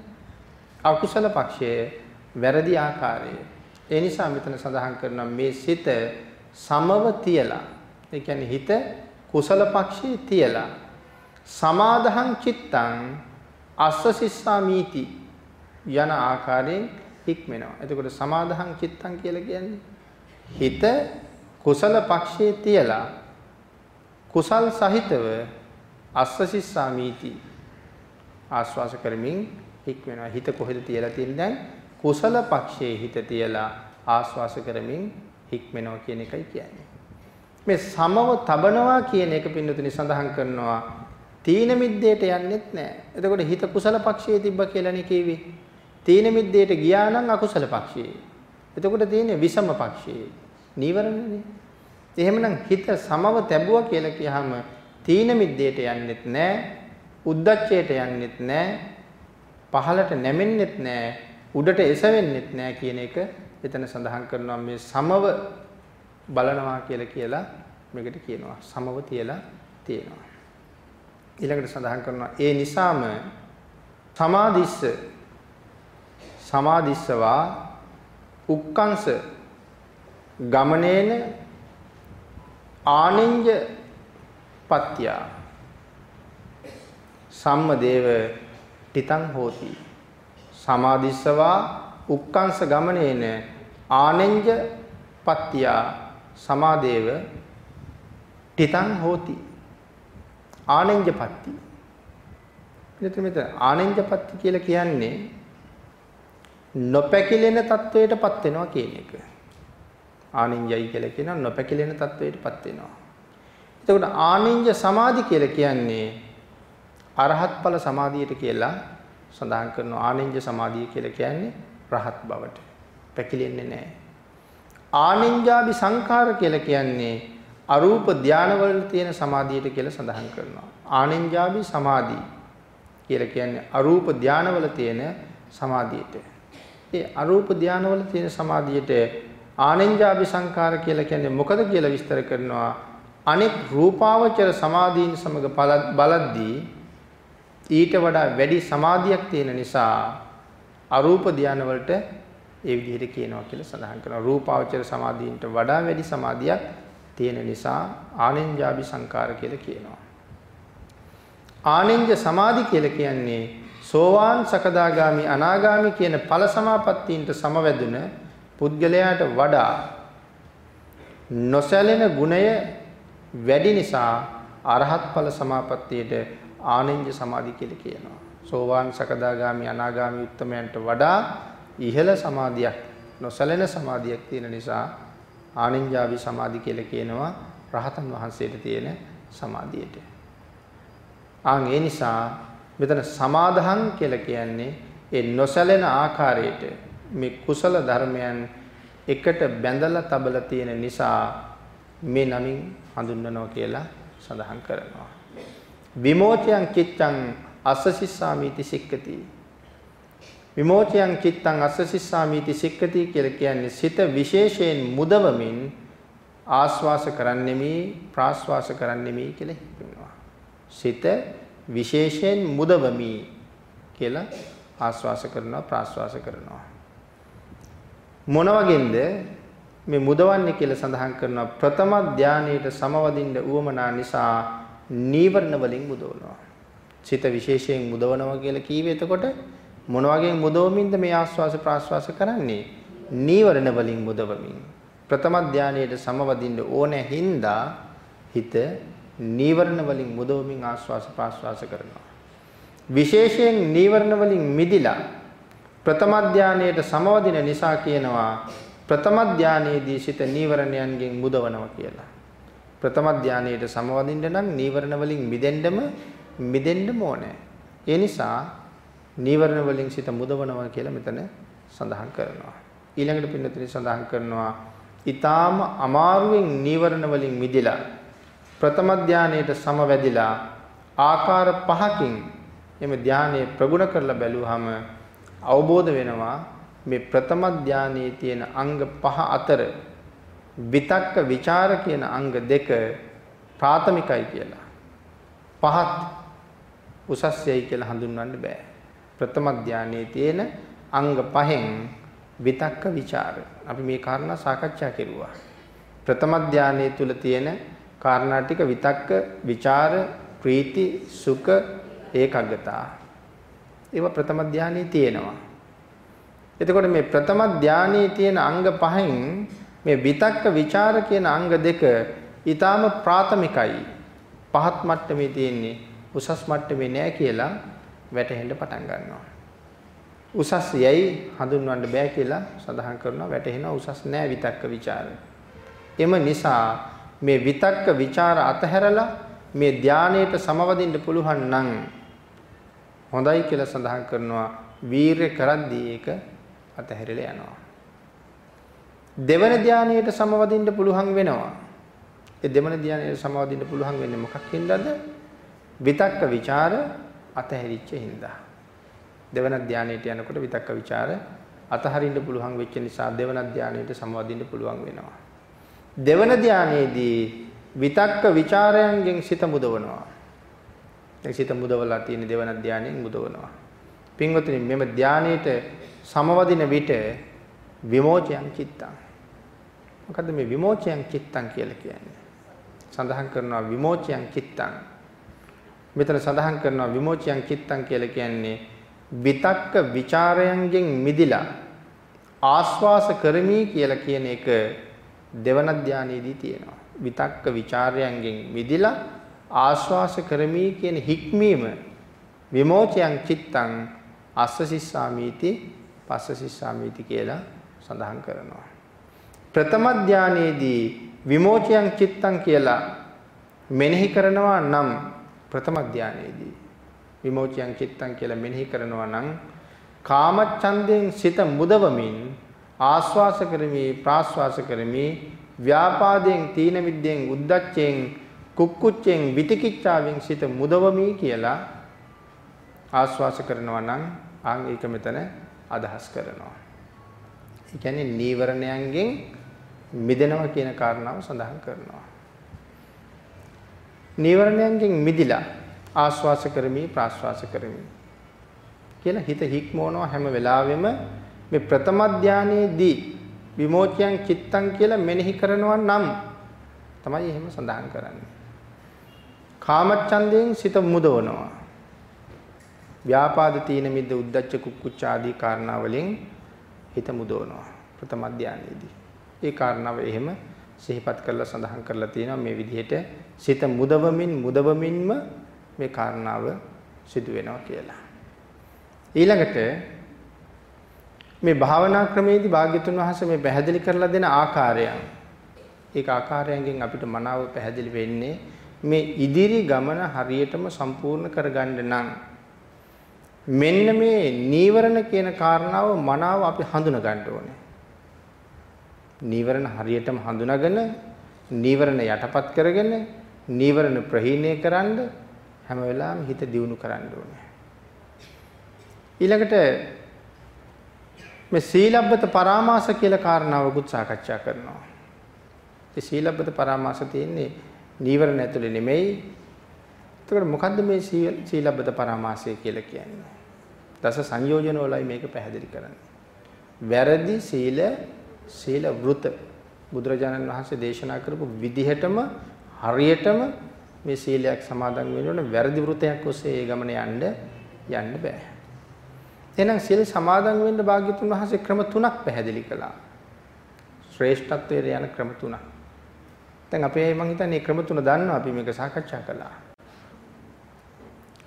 අකුසල පක්ෂයේ වැරදි ආකාරයේ. ඒ නිසා මෙතන සඳහන් කරනවා මේ සිත සමව තියලා. ඒ කියන්නේ හිත කුසල පක්ෂයේ තියලා සමාදහං චිත්තං අස්ස සිස්සාමීති යන ආකාරයෙන් හික්මෙනවා. එතකොට සමාදහං චිත්තං කියලා කියන්නේ හිත කුසල පක්ෂයේ තියලා කුසල් සහිතව අස්සසිස්සාමීති ආස්වාස කරමින් හික්මෙනවා. හිත කොහෙද තියලා තියෙන්නේ දැන් කුසල පක්ෂයේ හිත තියලා ආස්වාස කරමින් හික්මෙනවා කියන එකයි කියන්නේ. මේ සමව තබනවා කියන එක පින්නතුනි සඳහන් කරනවා තීන මිද්දේට යන්නෙත් නැහැ. එතකොට හිත කුසල පක්ෂයේ තිබ්බ කියලානේ කිව්වේ. තීන මිද්දේට ගියා නම් අකුසල පක්ෂයේ. එතකොට තියෙන්නේ විසම පක්ෂයේ. නීවරණනේ. එහෙමනම් හිත සමව තැබුවා කියලා කියහම තීන මිද්දේට යන්නෙත් නැහැ. උද්දච්චයට යන්නෙත් නැහැ. පහලට නැමෙන්නෙත් නැහැ. උඩට එසවෙන්නෙත් නැහැ කියන එක එතන සඳහන් කරනවා මේ සමව බලනවා කියලා කියලා මේකට කියනවා. සමව තියලා තියෙනවා. ඊළඟට සඳහන් කරනවා ඒ නිසාම සමාධිස්ස සමාධිස්සවා උක්කංශ ගමනේන ආනෙන්ජ පත්‍යා සම්මදේව තිතං හෝති සමාධිස්සවා උක්කංශ ගමනේන ආනෙන්ජ පත්‍යා සමාදේව තිතං හෝති ආනෙන්ජපත්ති මෙතන මෙතන ආනෙන්ජපත්ති කියලා කියන්නේ නොපැකිලෙන තත්වයටපත් වෙනවා කියන එක. ආනින්ජයි කියලා කියනවා නොපැකිලෙන තත්වයටපත් වෙනවා. එතකොට ආනින්ජ සමාධි කියලා කියන්නේ අරහත් ඵල සමාධියට කියලා සඳහන් කරනවා ආනින්ජ සමාධිය කියලා කියන්නේ රහත් බවට. පැකිලෙන්නේ නැහැ. ආනින්ජාභි සංඛාර කියලා කියන්නේ අරූප ධානවල තියෙන සමාධියට කියලා සඳහන් කරනවා. ආනින්ජාභි සමාධි කියලා කියන්නේ අරූප ධානවල තියෙන සමාධියට. ඒ අරූප ධානවල තියෙන සමාධියට ආනෙන්ජාභි සංඛාර කියලා කියන්නේ මොකද කියලා විස්තර කරනවා. අනෙක් රූපාවචර සමාධීන් සමග බලද්දී ඊට වඩා වැඩි සමාධියක් තියෙන නිසා අරූප ධාන වලට ඒ විදිහට කියනවා කියලා සඳහන් කරනවා. රූපාවචර සමාධීන්ට වඩා වැඩි සමාධියක් තියෙන නිසා ආනෙන්ජාභි සංකාර කියලා කියනවා. ආනෙන්ජ සමාධි කියලා කියන්නේ සෝවාන් සකදාගාමි අනාගාමි කියන ඵල සමාපත්තීන්ට සමවැදුන පුද්ගලයාට වඩා නොසැලෙන ගුණය වැඩි නිසා අරහත් ඵල සමාපත්තියට ආනෙන්ජ සමාධි කියලා කියනවා. සෝවාන් සකදාගාමි අනාගාමි උත්තමයන්ට වඩා ඉහළ සමාධියක් නොසැලෙන සමාධියක් තියෙන නිසා ආනින්ජාවි සමාධි කියලා කියනවා රහතන් වහන්සේට තියෙන සමාධියට. ආන් ඒ නිසා මෙතන සමාධහන් කියලා කියන්නේ ඒ නොසැලෙන ආකාරයට මේ කුසල ධර්මයන් එකට බැඳලා තබලා තියෙන නිසා මේ නමින් හඳුන්වනවා කියලා සඳහන් කරනවා. විමෝචයන් කිච්ඡං අස්සසිස්සාමීති සික්කති විමෝචයන් චිත්තං අස්සසිස්සාමීති සික්කති කියලා කියන්නේ සිත විශේෂයෙන් මුදවමින් ආස්වාස කරන්නෙමි ප්‍රාස්වාස කරන්නෙමි කියලා හිතනවා. සිත විශේෂයෙන් මුදවමි කියලා ආස්වාස කරනවා ප්‍රාස්වාස කරනවා. මොන වගේන්ද මේ මුදවන්නේ කියලා සඳහන් කරනවා ප්‍රථම ධානයේට සමවදින්න උවමනා නිසා නීවරණ වලින් මුදවනවා. සිත විශේෂයෙන් මුදවනවා කියලා කීවේ එතකොට මොන වගේ මුදවමින්ද මේ ආස්වාස ප්‍රාස්වාස කරන්නේ? නීවරණ වලින් මුදවමින්. ප්‍රථම ධානයේට සමවදින්න ඕනේ හින්දා හිත නීවරණ වලින් මුදවමින් ආස්වාස ප්‍රාස්වාස කරනවා. විශේෂයෙන් නීවරණ වලින් මිදිලා ප්‍රථම ධානයේට සමවදින නිසා කියනවා ප්‍රථම ධානයේදී සිත නීවරණයන්ගෙන් මුදවනවා කියලා. ප්‍රථම ධානයේට සමවදින්න නම් නීවරණ වලින් මිදෙන්නම මිදෙන්නම ඕනේ. ඒ නිසා නීවරණ වලින් සිත මුදවනවා කියලා මෙතන සඳහන් කරනවා. ඊළඟට පින්නතුනි සඳහන් කරනවා ඊටාම අමාරුවෙන් නීවරණ වලින් මිදිලා ප්‍රථම ධානයේට සමවැදිලා ආකාර පහකින් එමෙ ධානයේ ප්‍රගුණ කරලා බැලුවහම අවබෝධ වෙනවා මේ ප්‍රථම ධානයේ තියෙන අංග පහ අතර විතක්ක ਵਿਚාර කියන අංග දෙක ප්‍රාථමිකයි කියලා. පහත් උසස්යයි කියලා හඳුන්වන්න බෑ. ප්‍රථම ධානයේ තියෙන අංග පහෙන් විතක්ක ਵਿਚාර. අපි මේ කාරණා සාකච්ඡා කෙරුවා. ප්‍රථම ධානයේ තුල තියෙන කාරණා ටික විතක්ක, ਵਿਚාර, ප්‍රීති, සුඛ, ඒකග්ගතා. ඒවා ප්‍රථම ධානයේ තියෙනවා. එතකොට මේ ප්‍රථම ධානයේ තියෙන අංග පහෙන් මේ විතක්ක ਵਿਚාර කියන අංග දෙක ඊටාම ප්‍රාථමිකයි. පහත් මට්ටමේ තියෙන්නේ උසස් මට්ටමේ නෑ කියලා වැටහෙන්න පටන් ගන්නවා. උසස් යයි හඳුන්වන්න බෑ කියලා සඳහන් කරනවා වැටහෙනවා උසස් නෑ විතක්ක ਵਿਚාර. එම නිසා මේ විතක්ක ਵਿਚාර අතහැරලා මේ ධානයට සමවදින්න පුළුවන් නම් හොඳයි කියලා සඳහන් කරනවා වීරය කරද්දී ඒක අතහැරිලා යනවා. දෙවන ධානයට සමවදින්න පුළුවන් වෙනවා. ඒ දෙවන ධානයට සමවදින්න පුළුවන් වෙන්නේ මොකක් හින්දාද? විතක්ක ਵਿਚාර අතහැරිච්ච හින්දා. දෙවන ධානයට යනකොට විතක්ක ਵਿਚාර අතහරින්න පුළුවන් වෙච්ච නිසා දෙවන ධානයට සමවදින්න පුළුවන් වෙනවා. දෙවන ධානයේදී විතක්ක ਵਿਚාරයන්ගෙන් සිත මුදවනවා. ඒ සිත මුදවලා තියෙන දෙවන ධානයෙන් මුදවනවා. පින්වතුනි මෙම ධානයේට සමවදින විට විමෝචයන් චිත්තං මොකද්ද මේ විමෝචයන් චිත්තං කියලා කියන්නේ? සඳහන් කරනවා විමෝචයන් චිත්තං. මෙතන සඳහන් කරනවා විමෝචයන් චිත්තං කියලා කියන්නේ විතක්ක ਵਿਚාරයන්ගෙන් මිදිලා ආස්වාස කරමි කියලා කියන එක දෙවන ධානයේදී තියෙනවා. විතක්ක ਵਿਚාරයන්ගෙන් මිදිලා ආස්වාස කරමි කියන හික්මීම විමෝචයන් චිත්තං අස්සසිස්සාමීති පස්සසිස්සාමීති කියලා සඳහන් කරනවා. ප්‍රථම ධානයේදී විමෝචයන් චිත්තං කියලා මෙනෙහි කරනවා නම් ප්‍රථම ධානයේදී විමෝචයන් චිත්තං කියලා මෙනෙහි කරනවා නම් කාමච්ඡන්දයෙන් සිත මුදවමින් ආස්වාස කරමි ප්‍රාස්වාස කරමි ව්‍යාපාදයෙන් තීන විද්‍යෙන් උද්දච්චයෙන් කුක්කුච්චෙන් විතිකිච්ඡාවෙන් සිත මුදවමි කියලා ආස්වාස කරනවා නම් ආන් ඒක මෙතන අදහස් කරනවා. ඒ කියන්නේ නීවරණයන්ගෙන් මිදෙනවා කියන කාරණාව සඳහන් කරනවා. නීවරණයන්ගෙන් මිදිලා ආස්වාස කරමි ප්‍රාස්වාස කරමි කියලා හිත හික්මවනවා හැම වෙලාවෙම මේ ප්‍රථම ධානයේදී විමෝචයන් චිත්තං කියලා මෙනෙහි කරනවා නම් තමයි එහෙම සඳහන් කරන්නේ. කාමච්ඡන්දයෙන් සිත මුදවනවා. ව්‍යාපාද තීන මිද්ද උද්දච්ච කුක්කුච්ච ආදී කාරණා වලින් හිත මුදවනවා ප්‍රථම ධානයේදී. ඒ කාරණාව එහෙම සිහිපත් කරලා සඳහන් කරලා තියෙනවා මේ විදිහට සිත මුදවමින් මුදවමින්ම මේ කාරණාව සිදු වෙනවා කියලා. ඊළඟට මේ භාවනා ක්‍රමයේදී භාග්‍යතුන් වහන්සේ මේ පැහැදිලි කරලා දෙන ආකාරයන් ඒක ආකාරයෙන් අපිට මනාව පැහැදිලි වෙන්නේ මේ ඉදිරි ගමන හරියටම සම්පූර්ණ කරගන්න නම් මෙන්න මේ නීවරණ කියන කාරණාව මනාව අපි හඳුනා ගන්න ඕනේ. නීවරණ හරියටම හඳුනාගෙන නීවරණ යටපත් කරගෙන නීවරණ ප්‍රහීණය කරන්න හැම වෙලාවෙම හිත දියුණු කරන්න ඕනේ. ඊළඟට මේ සීලබ්බත පරාමාස කියලා කාරණාවකුත් සාකච්ඡා කරනවා. ඒ සීලබ්බත පරාමාස තියෙන්නේ නීවරණ ඇතුලේ නෙමෙයි. එතකොට මොකද්ද මේ සීලබ්බත පරාමාසය කියලා කියන්නේ? දස සංයෝජන වලයි මේක පැහැදිලි කරන්නේ. වැරදි සීල සීල වෘත බුදුරජාණන් වහන්සේ දේශනා කරපු විදිහටම හරියටම මේ සීලයක් සමාදන් වෙන්න ඕන වැරදි වෘතයක් ඔස්සේ ඒ ගමන යන්න යන්න බෑ. එහෙනම් සීල සමාදන් වෙන්න භාග්‍යතුන් වහන්සේ ක්‍රම තුනක් පැහැදිලි කළා. ශ්‍රේෂ්ඨත්වයට යන ක්‍රම තුනක්. දැන් අපේ මම හිතන්නේ ක්‍රම තුන දන්නවා අපි මේක සාකච්ඡා කළා.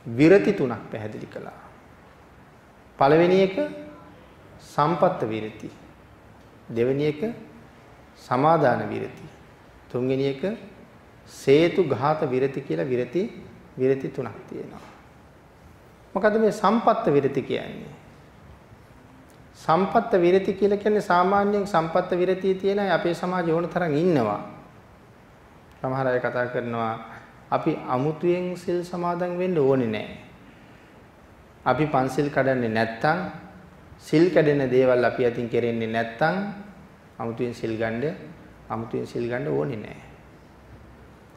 විරති තුනක් පැහැදිලි කළා. පළවෙනි එක සම්පත්ත විරති. දෙවෙනි එක සමාදාන විරති. තුන්වෙනි එක සේතු ඝාත විරති කියලා විරති විරති තුනක් තියෙනවා. මොකද මේ සම්පත්ත විරති කියන්නේ? සම්පත්ත විරති කියලා කියන්නේ සාමාන්‍යයෙන් සම්පත්ත විරතිය තියෙන අය අපේ සමාජයේ ඕන තරම් ඉන්නවා. සමහර අය කතා කරනවා අපි අමුතුවෙන් සිල් සමාදන් වෙන්න ඕනේ නැහැ. අපි පන්සිල් කඩන්නේ නැත්තම් සිල් කැඩෙන දේවල් අපි අතින් කෙරෙන්නේ නැත්තම් අමුතුවෙන් සිල් ගන්න අමුතුවෙන් සිල් ගන්න ඕනේ නැහැ.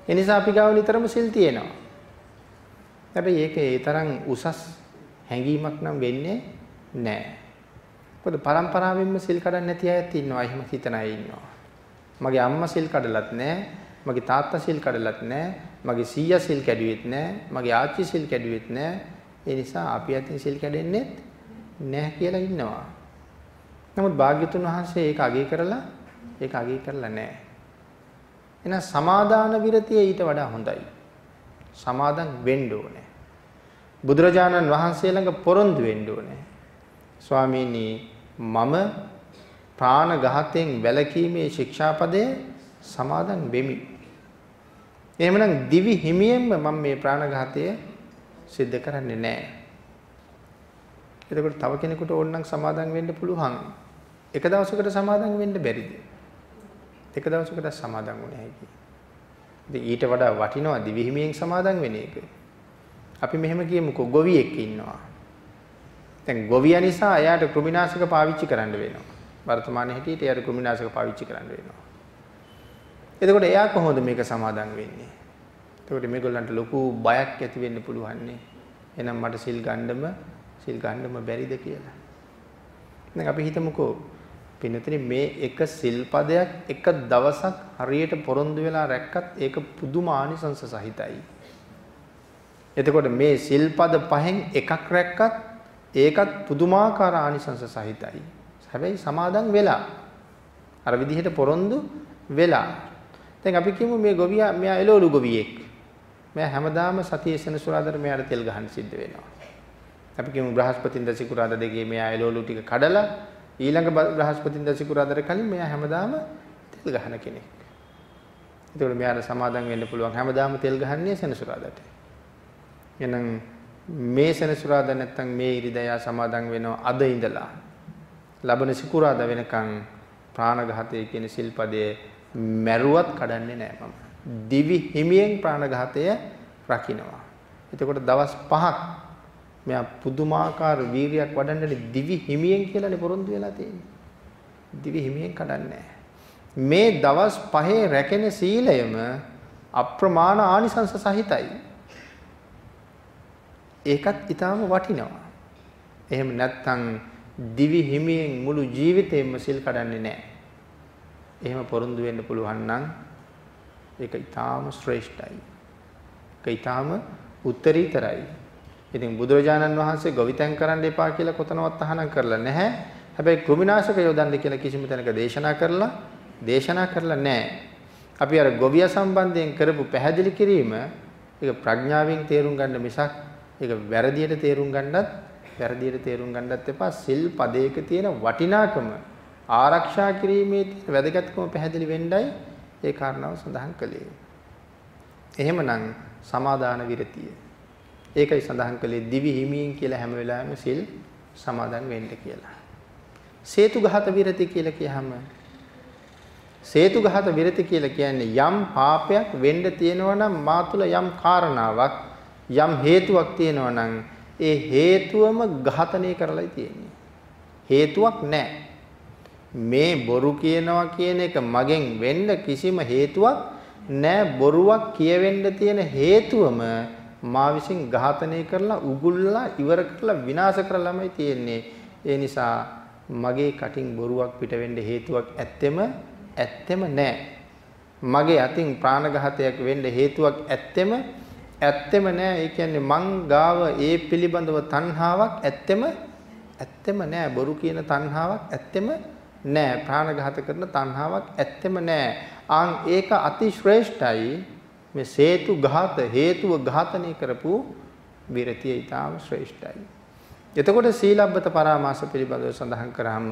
ඒ නිසා අපි ගාව නිතරම සිල් තියෙනවා. හැබැයි ඒක ඒ තරම් උසස් හැඟීමක් නම් වෙන්නේ නැහැ. මොකද පරම්පරාවෙන්ම සිල් කඩන්නේ නැති අයත් ඉන්නවා. එහෙම හිතන අය ඉන්නවා. මගේ අම්මා සිල් කඩලත් නැහැ. මගේ තාත්තා සිල් කඩලත් නැහැ. මගේ සීයා සිල් කැඩුවෙත් නැහැ. මගේ ආච්චි සිල් කැඩුවෙත් නැහැ. ඒ නිසා අපි අතින් සිල් කැඩෙන්නේ නැහැ කියලා ඉන්නවා. නමුත් භාග්‍යතුන් වහන්සේ ඒක අගය කරලා ඒක අගය කරලා නැහැ. එහෙනම් සමාදාන විරතිය ඊට වඩා හොඳයි. සමාදන් වෙන්න ඕනේ. බුදුරජාණන් වහන්සේ ළඟ පොරොන්දු වෙන්න ඕනේ. ස්වාමීනි මම ප්‍රාණඝාතයෙන් වැළකීමේ ශික්ෂාපදය සමාදන් වෙමි. එහෙමනම් දිවි හිමියෙන්ම මම මේ ප්‍රාණඝාතය සිද්ධ කරන්නේ නැහැ. එතකොට තව කෙනෙකුට ඕනනම් සමාදන් වෙන්න පුළුවන්. එක දවසකට සමාදන් වෙන්න බැරිද? එක දවසකට සමාදන් වුණේ හැකි. ඉතින් ඊට වඩා වටිනවා දිවිහිමියෙන් සමාදන් වෙන එක. අපි මෙහෙම කියමුකෝ ගොවියෙක් ඉන්නවා. දැන් ගොවියා නිසා එයාට කෘමිනාශක පාවිච්චි කරන්න වෙනවා. වර්තමානයේ හැටියට එයාට කෘමිනාශක පාවිච්චි කරන්න වෙනවා. එතකොට එයා කොහොමද මේක සමාදන් වෙන්නේ? එතකොට මේගොල්ලන්ට ලොකු බයක් ඇති වෙන්න පුළුවන් නේ. එහෙනම් මට සිල් ගන්නම සිල් ගන්නම බැරිද කියලා. දැන් අපි හිතමුකෝ පින්නතේ මේ එක සිල්පදයක් එක දවසක් හරියට පොරොන්දු වෙලා රැක්කත් ඒක පුදුම ආනිසංස සහිතයි. එතකොට මේ සිල්පද පහෙන් එකක් රැක්කත් ඒකත් පුදුමාකාර ආනිසංස සහිතයි. හැබැයි සමාදන් වෙලා අර විදිහට පොරොන්දු වෙලා. දැන් අපි කියමු මේ ගොවියා මෙයා එළවලු ගොවියෙක්. මෙයා හැමදාම සතියේ සෙනසුරාදාට මෙයාට තෙල් ගහන්න සිද්ධ වෙනවා. අපි කියමු බ්‍රහස්පතින්දා සිකුරාදා දෙකේ මෙයා එළවලු ටික කඩලා ඊළඟ බ්‍රහස්පතින්දා සිකුරාදාට කලින් මෙයා හැමදාම තෙල් ගහන කෙනෙක්. ඒතකොට මෙයාට සමාදන් වෙන්න පුළුවන් හැමදාම තෙල් ගහන්නේ සෙනසුරාදාට. එහෙනම් මේ සෙනසුරාදා නැත්තම් මේ ඉරිදා සමාදන් වෙනවා අද ඉඳලා. ලබන සිකුරාදා වෙනකන් ප්‍රාණඝාතය කියන සිල්පදයේ මැරුවත් කඩන්නේ නැහැ මම. දිවි හිමියෙන් ප්‍රාණඝාතය රකින්නවා. එතකොට දවස් 5ක් මෙයා පුදුමාකාර වීරියක් වඩන්නනේ දිවි හිමියෙන් කියලානේ පොරොන්දු වෙලා තියෙන්නේ. දිවි හිමියෙන් කඩන්නේ මේ දවස් පහේ රැකෙන සීලයම අප්‍රමාණ ආනිසංස සහිතයි. ඒකත් ඊටාම වටිනවා. එහෙම නැත්නම් දිවි හිමියෙන් මුළු ජීවිතේම සිල් කඩන්නේ නැහැ. එහෙම පොරොන්දු වෙන්න පුළුවන් නම් ඒක ඊටාම ශ්‍රේෂ්ඨයි. ඒක ඊටාම උත්තරීතරයි. ඉතින් බුදුරජාණන් වහන්සේ ගොවිතැන් කරන්න එපා කියලා කොතනවත් අහනම් කරලා නැහැ. හැබැයි කෘමිනාශක යොදන්න කියලා කිසිම තැනක දේශනා කරලා දේශනා කරලා නැහැ. අපි අර ගොවිය සම්බන්ධයෙන් කරපු පැහැදිලි කිරීම ඒක ප්‍රඥාවෙන් තේරුම් ගන්න මිසක් ඒක වැරදියට තේරුම් ගන්නත් වැරදියට තේරුම් ගන්නත් එපා. සිල් පදයක තියෙන වටිනාකම ආරක්ෂා කිරීමේ තියෙන වැදගත්කම පැහැදිලි වෙන්නයි ඒ කාරණාව සඳහන් කළේ. එහෙමනම් සමාදාන විරතිය ඒකයි සඳහන් කළේ දිවි හිමියෙන් කියලා හැම වෙලාවෙම සිල් සමාදන් වෙන්න කියලා. සේතුඝාත විරති කියලා කියහම සේතුඝාත විරති කියලා කියන්නේ යම් පාපයක් වෙන්න තියෙනවා නම් මා තුල යම් කාරණාවක් යම් හේතුවක් තියෙනවා නම් ඒ හේතුවම ඝාතනය කරලායි තියෙන්නේ. හේතුවක් නැහැ. මේ බොරු කියනවා කියන එක මගෙන් වෙන්න කිසිම හේතුවක් නැහැ. බොරුවක් කියවෙන්න තියෙන හේතුවම මා විසින් ඝාතනය කරලා උගුල්ලා ඉවර කරලා විනාශ කරලාමයි තියෙන්නේ. ඒ නිසා මගේ කටින් බොරුවක් පිට වෙන්න හේතුවක් ඇත්තෙම ඇත්තෙම නැහැ. මගේ අතින් ප්‍රාණඝාතයක් වෙන්න හේතුවක් ඇත්තෙම ඇත්තෙම නැහැ. ඒ කියන්නේ මං ගාව ඒ පිළිබඳව තණ්හාවක් ඇත්තෙම ඇත්තෙම නැහැ. බොරු කියන තණ්හාවක් ඇත්තෙම නැහැ. ප්‍රාණඝාත කරන තණ්හාවක් ඇත්තෙම නැහැ. ආන් ඒක අති ශ්‍රේෂ්ඨයි. මේ සේතු ඝාත හේතුව ඝාතනය කරපු විරතිය ඊටාම ශ්‍රේෂ්ඨයි. එතකොට සීලබ්බත පරාමාස පිළිබඳව සඳහන් කරාම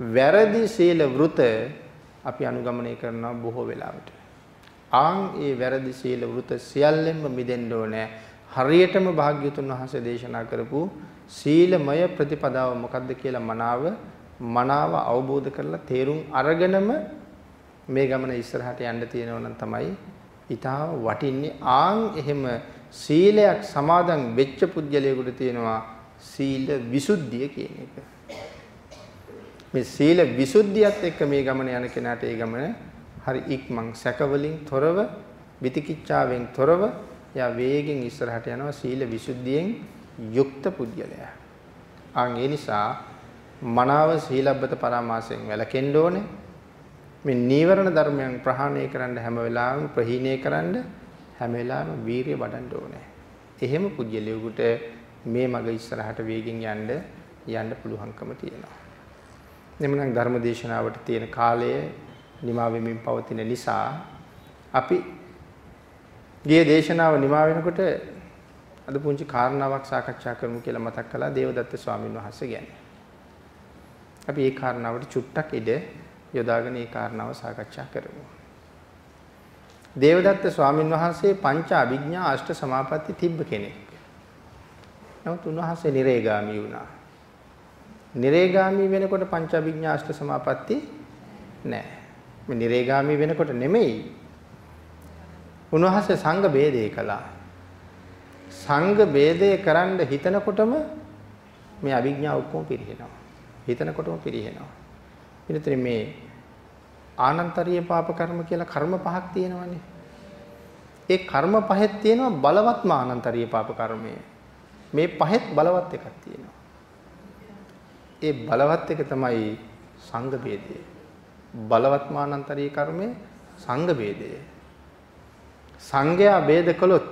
වැරදි සීල වෘත අපි අනුගමනය කරනවා බොහෝ වෙලාවට. ආන් ඒ වැරදි සීල වෘත සියල්ලෙන්ම මිදෙන්න ඕනේ. හරියටම භාග්‍යතුන් වහන්සේ දේශනා කරපු සීලමය ප්‍රතිපදාව මොකක්ද කියලා මනාව මනාව අවබෝධ කරලා තේරුම් අරගෙනම මේ ගමන ඉස්සරහට යන්න තියෙනවා නම් තමයි ඊටා වටින්නේ ආන් එහෙම සීලයක් සමාදන් වෙච්ච පුද්ගලයෙකුට තියෙනවා සීල විසුද්ධිය කියන එක. මේ සීල විසුද්ධියත් එක්ක මේ ගමන යන කෙනාට ඒ ගමන හරි ඉක්මන් සැකවලින් තොරව විතිකිච්ඡාවෙන් තොරව යා වේගෙන් ඉස්සරහට යනවා සීල විසුද්ධියෙන් යුක්ත පුද්ගලයා. ආන් ඒ නිසා මනාව සීලබ්බත පරාමාසයෙන් වැළකෙන්න ඕනේ. මේ නීවරණ ධර්මයන් ප්‍රහාණය කරන්න හැම වෙලාවෙම ප්‍රහීණය කරන්න හැම වෙලාවෙම වීරිය වඩන්න ඕනේ. එහෙම පුජ්‍යලියෙකුට මේ මග ඉස්සරහට වේගෙන් යන්න යන්න පුළුවන්කම තියෙනවා. එමනම් ධර්ම දේශනාවට තියෙන කාලය නිමා වෙමින් පවතින නිසා අපි ගිය දේශනාව නිමා වෙනකොට අද පුංචි කාරණාවක් සාකච්ඡා කරමු කියලා මතක් කළා දේවදත්ත ස්වාමීන් වහන්සේ ගැන. අපි ඒ කාරණාවට චුට්ටක් ඉඩ යොදාගෙන මේ කාරණාව සාකච්ඡා කරමු. දේවදත්ත ස්වාමින් වහන්සේ පංච අභිඥා අෂ්ට සමාපatti තිබ්බ කෙනෙක්. නමුත් උන්වහන්සේ නිරේගාමී වුණා. නිරේගාමී වෙනකොට පංච අභිඥා අෂ්ට සමාපatti නැහැ. මේ නිරේගාමී වෙනකොට නෙමෙයි. උන්වහන්සේ සංඝ ભેදේ කළා. සංඝ ભેදේ කරන්න හිතනකොටම මේ අවිඥා ඔක්කොම පිරිහෙනවා. හිතනකොටම පිරිහෙනවා. පිටතර මේ ආනන්තරීය පාප කර්ම කියලා කර්ම පහක් තියෙනවානේ. ඒ කර්ම පහෙත් තියෙනවා බලවත්ම ආනන්තරීය පාප කර්මය. මේ පහෙත් බලවත් එකක් තියෙනවා. ඒ බලවත් එක තමයි සංඝ ભેදය. බලවත්ම ආනන්තරීය කර්මය සංඝ ભેදය. සංඝයා ભેද කළොත්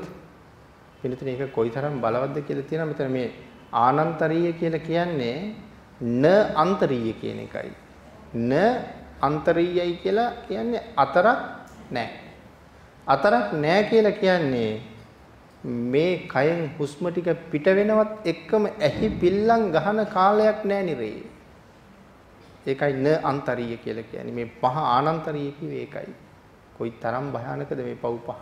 පිළිතුරේ ඒක කොයිතරම් බලවත්ද කියලා තියෙනවා. මෙතන මේ ආනන්තරීය කියලා කියන්නේ න අන්තරීය කියන එකයි. න අන්තරීයයි කියලා කියන්නේ අතරක් නැහැ. අතරක් නැහැ කියලා කියන්නේ මේ කයෙන් හුස්ම ටික පිට වෙනවත් එක්කම ඇහි පිල්ලම් ගහන කාලයක් නැහැ නිරේ. ඒකයි න අන්තරීය කියලා කියන්නේ. මේ පහ ආනන්තරීය කිව්වේ ඒකයි. කොයි තරම් භයානකද මේ පව් පහ.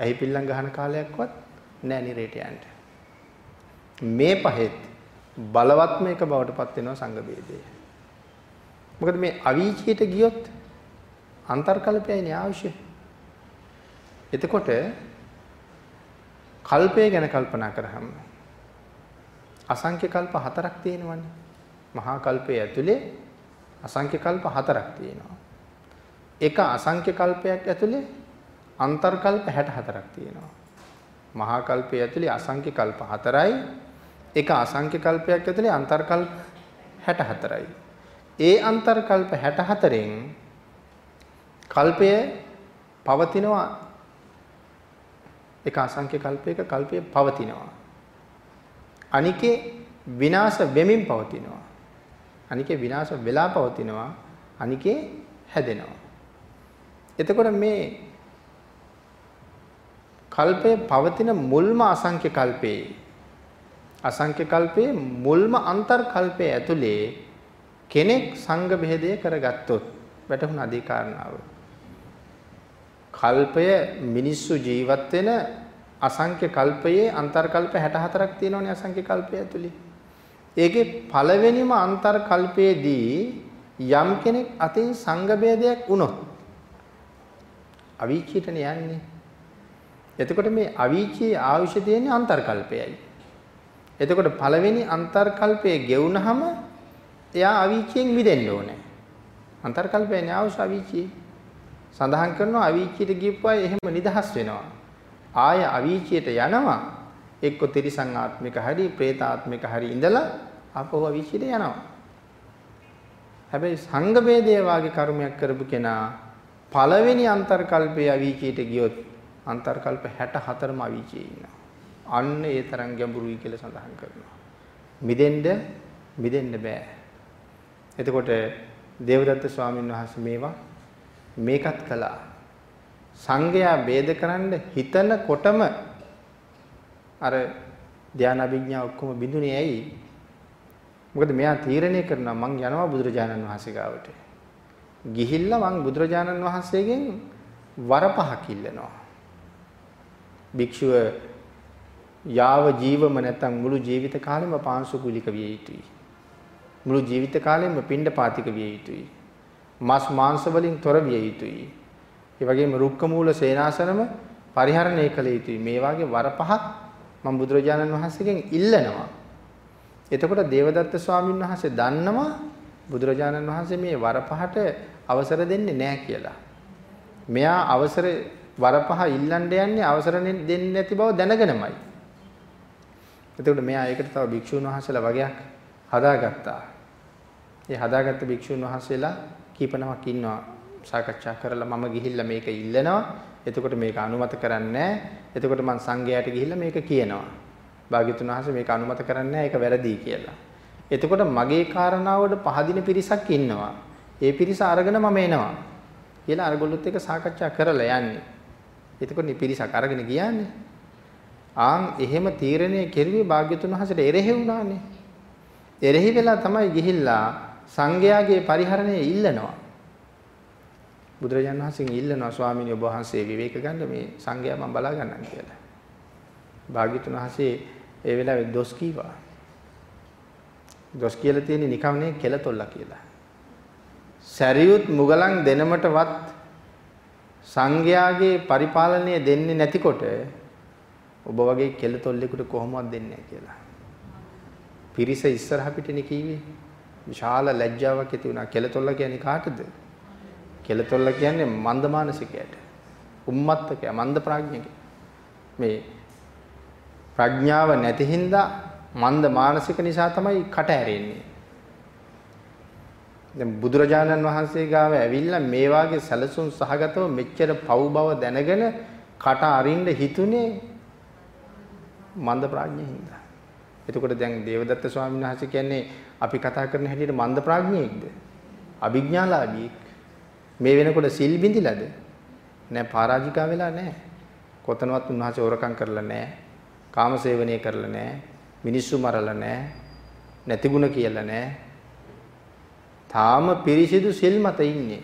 ඇහි පිල්ලම් ගහන කාලයක්වත් නැහැ නිරේට යන්න. මේ පහෙත් බලවත්ම එක බවට පත් වෙනවා සංඝ ભેදය. මොකද මේ අවීචියට ගියොත් අන්තර්කල්පයයි අවශ්‍ය. එතකොට කල්පය ගැන කල්පනා කරාම අසංඛ්‍ය කල්ප හතරක් තියෙනවනේ. මහා කල්පයේ ඇතුලේ අසංඛ්‍ය කල්ප හතරක් තියෙනවා. එක අසංඛ්‍ය කල්පයක් ඇතුලේ අන්තර්කල්ප 64ක් තියෙනවා. මහා කල්පයේ ඇතුලේ අසංඛ්‍ය කල්ප 4යි එක අසංඛ්‍ය කල්පයක් ඇතුලේ අන්තර්කල්ප 64යි. ඒ අන්තර්කල්ප 64න් කල්පය පවතිනවා එක අසංඛ්‍ය කල්පයක කල්පය පවතිනවා. අනිකේ විනාශ වෙමින් පවතිනවා. අනිකේ විනාශ වෙලා පවතිනවා. අනිකේ හැදෙනවා. එතකොට මේ කල්පය පවතින මුල්ම අසංඛ්‍ය කල්පේ අසංඛ්‍ය කල්පයේ මුල්ම අන්තර් කල්පයේ ඇතුලේ කෙනෙක් සංඝ බෙහෙදය කරගත්තොත් වැටහුණ අධිකාරණාව කල්පය මිනිස්සු ජීවත් වෙන අසංඛ්‍ය කල්පයේ අන්තර්කල්ප 64ක් තියෙනවනේ අසංඛ්‍ය කල්පය ඇතුලේ. ඒකේ පළවෙනිම අන්තර්කල්පයේදී යම් කෙනෙක් අතින් සංඝ ભેදයක් වුණොත් අවීචීටනේ යන්නේ. එතකොට මේ අවීචී ආයුෂ තියෙන්නේ අන්තර්කල්පයයි. එතකොට පළවෙනි අන්තර්කල්පයේ ගෙවුනහම එයා අවීචියෙන් මිදෙන්න ඕනේ. අන්තර්කල්පය න්‍යාවස අවීචිය. සඳහන් කරනවා අවීචියට ගියපුවා එහෙම නිදහස් වෙනවා. ආය අවීචියට යනවා. එක්ක තිරිසං ආත්මික හරි പ്രേත ආත්මික හරි ඉඳලා අපව අවීචියට යනවා. හැබැයි සංඝ වේදේ වාගේ කර්මයක් කරපු කෙනා පළවෙනි අන්තර්කල්පයේ අවීචියට ගියොත් අන්තර්කල්ප 64ම අවීචියේ ඉන්නවා. අන්න ඒ තරම් ගැඹුරුයි කියලා සඳහන් කරනවා. මිදෙන්න මිදෙන්න බෑ. එතකොට දේවදත්ත ස්වාමීන් වහන්සේ මේවා මේකත් කළා. සංගයා ભેද කරන්න හිතනකොටම අර ධානා අභිඥා ඔක්කොම බිඳුනේ ඇයි? මොකද මෙයා තීරණය කරනවා මං යනවා බුදුරජාණන් වහන්සේ ගාවට. ගිහිල්ලා මං බුදුරජාණන් වහන්සේගෙන් වරපහක් ඉල්ලනවා. භික්ෂුව යාව ජීවම නැත්තම් මුළු ජීවිත කාලෙම පාංශුකුලික විය යුතුයි. මුළු ජීවිත කාලෙම පිණ්ඩපාතික විය යුතුයි. මස් මාංශ වලින් තොර විය යුතුයි. ඒ වගේම රුක්ක මූල සේනාසනම පරිහරණය කළ යුතුයි. මේ වාගේ වර පහක් මම බුදුරජාණන් වහන්සේගෙන් ඉල්ලනවා. එතකොට දේවදත්ත ස්වාමීන් වහන්සේ දන්නවා බුදුරජාණන් වහන්සේ මේ වර පහට අවසර දෙන්නේ නැහැ කියලා. මෙයා අවසර වර පහ ඉල්ලන්න යන්නේ අවසර දෙන්නේ නැති බව දැනගෙනමයි. එතකොට මෙයා ඒකට තව භික්ෂුන් වහන්සේලා වගේක් හදාගත්තා. ඒ හදාගත්ත භික්ෂුන් වහන්සේලා කීපනමක් ඉන්නවා සාකච්ඡා කරලා මම ගිහිල්ලා මේක ඉල්ලනවා. එතකොට මේක අනුමත කරන්නේ එතකොට මං සංඝයාට ගිහිල්ලා මේක කියනවා. භාග්‍යතුන් වහන්සේ මේක අනුමත කරන්නේ ඒක වැරදි කියලා. එතකොට මගේ කාරණාවට පහදින පිරිසක් ඉන්නවා. ඒ පිරිස අරගෙන මම එනවා. කියලා අරගොල්ලොත් එක්ක සාකච්ඡා කරලා යන්නේ. එතකොට මේ පිරිසක් අරගෙන ගියානේ. ආන් එහෙම තීරණය කෙරුවේ භාග්‍යතුන් වහන්සේට එරෙහි වුණානේ. එරෙහි වෙලා තමයි ගිහිල්ලා සංඝයාගේ පරිහරණය ඉල්ලනවා. බුදුරජාණන් වහන්සේගෙන් ඉල්ලනවා ස්වාමීනි ඔබ වහන්සේ විවේක ගන්න මේ සංඝයා මම බලා ගන්නම් කියලා. භාග්‍යතුන් වහන්සේ ඒ වෙලාවේ දොස් කීවා. දොස් කියලා තියෙන්නේ නිකම් නේ කෙලතොල්ලා කියලා. සැරියුත් මුගලන් දෙනමටවත් සංඝයාගේ පරිපාලනය දෙන්නේ නැතිකොට ඔබ වගේ කෙලතොල්ලෙකුට කොහොමවත් දෙන්නේ කියලා. පිරිස ඉස්සරහ පිටිනේ කීවේ. විශාල ලැජ්ජාවක් ඇති වුණා. කෙලතොල්ල කියන්නේ කාටද? කෙලතොල්ල කියන්නේ මන්ද මානසිකයට. උම්මත්තකයා මන්ද ප්‍රඥකයා. මේ ප්‍රඥාව නැති හින්දා මන්ද මානසික නිසා තමයි කට ඇරෙන්නේ. දැන් බුදුරජාණන් වහන්සේ ගාව ඇවිල්ලා මේ වාගේ සැලසුම් සහගතව මෙච්චර පව් බව දැනගෙන කට අරින්න හිතුනේ මන්ද ප්‍රඥා හින්දා. එතකොට දැන් දේවදත්ත ස්වාමීන් වහන්සේ කියන්නේ අපි කතා කරන හැටියට මන්ද ප්‍රඥයෙක්ද? අභිඥාලාභියෙක්. මේ වෙනකොට සිල් බිඳිලාද? නෑ පරාජිකා වෙලා නෑ. කොතනවත් උන්වහන්සේ හොරකම් කරලා නෑ. කාමසේවනය කරලා නෑ. මිනිස්සු මරලා නෑ. නැතිගුණ කියලා නෑ. තාම පිරිසිදු සිල් මත ඉන්නේ.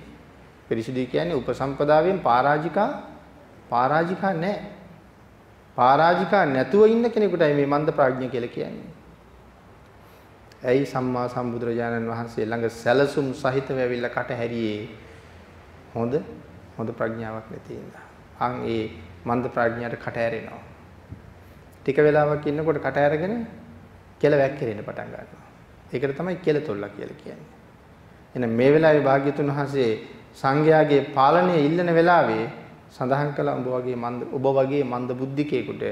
පිරිසිදු කියන්නේ උපසම්පදාවෙන් පරාජිකා පරාජිකා නෑ. පරාජිකා නැතුව ඉන්න කෙනෙකුටයි මේ මන්ද ප්‍රඥය කියලා කියන්නේ. ඇයි සම්මා සම්බුදුරජාණන් වහන්සේ ළඟ සැලසුම් සහිතව ඇවිල්ලා කට හැරියේ හොඳ හොඳ ප්‍රඥාවක් නැති ඉඳා. අන් ඒ මන්ද ප්‍රඥාට කට ඇරෙනවා. ටික වෙලාවක් ඉන්නකොට කට ඇරගෙන කෙල වැක්කිරෙන්න පටන් ගන්නවා. ඒකට තමයි කෙලතොල්ලා කියලා කියන්නේ. එහෙනම් මේ වෙලාවේ භාග්‍යතුන් වහන්සේ සංඝයාගේ පාලනය ඉල්ලන වෙලාවේ සඳහන් කළා ඔබ වගේ මන්ද ඔබ වගේ මන්ද බුද්ධිකයෙකුට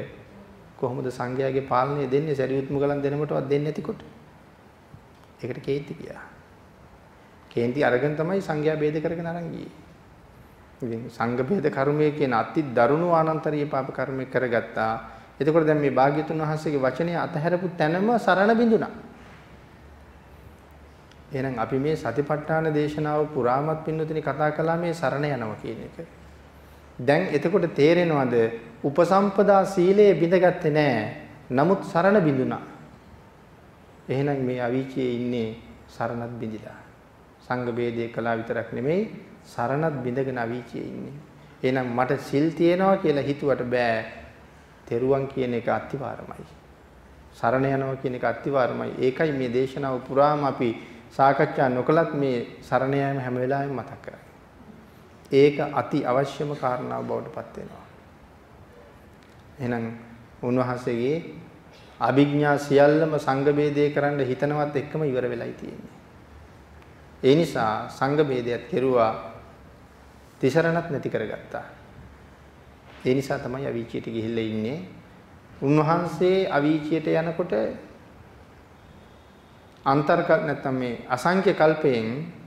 කොහොමද සංඝයාගේ පාලනය දෙන්නේ සරියුත් මුගලන් දෙනකොටවත් දෙන්නේ නැතිකොට? ඒකට කේන්ති ගියා. කේන්ති අරගෙන තමයි සංඝයා ભેද කරගෙන අරන් ගියේ. ඉතින් සංඝ ભેද කර්මය කියන අති දරුණු ආනන්තරීය පාප කර්මයක් කරගත්තා. එතකොට දැන් මේ භාග්‍යතුන් වහන්සේගේ වචනය අතහැරපු තැනම සරණ බිඳුණා. එහෙනම් අපි මේ සතිපට්ඨාන දේශනාව පුරාමත් පින්නතුනි කතා කළා මේ සරණ යනවා කියන එක. දැන් එතකොට තේරෙනවද උපසම්පදා සීලය බිඳගත්තේ නැහැ. නමුත් සරණ බිඳුණා. එහෙනම් මේ අවීචියේ ඉන්නේ සරණත් බිඳිලා. සංඝ ભેදේ කළා විතරක් නෙමෙයි සරණත් බිඳගෙන අවීචියේ ඉන්නේ. එහෙනම් මට සිල් තියනවා කියලා හිතුවට බෑ. තෙරුවන් කියන එක අත්‍යවාරමයි. සරණ යනවා කියන එක අත්‍යවාරමයි. ඒකයි මේ දේශනාව පුරාම අපි සාකච්ඡා නොකලත් මේ සරණ යාම හැම වෙලාවෙම මතක් කරගන්න. ඒක අති අවශ්‍යම කාරණාව බවට පත් වෙනවා. එහෙනම් උන්වහන්සේගේ අභිඥා සියල්ලම සංඝ ભેදේ කරන්න හිතනවත් එක්කම ඉවර වෙලයි තියෙන්නේ. ඒ නිසා සංඝ ભેදයක් කෙරුවා තිසරණත් නැති කරගත්තා. ඒ නිසා තමයි අවීචියට ගිහිල්ලා ඉන්නේ. උන්වහන්සේ අවීචියට යනකොට අන්තර්කල්ප නැත්තම් මේ අසංඛ්‍ය කල්පයෙන්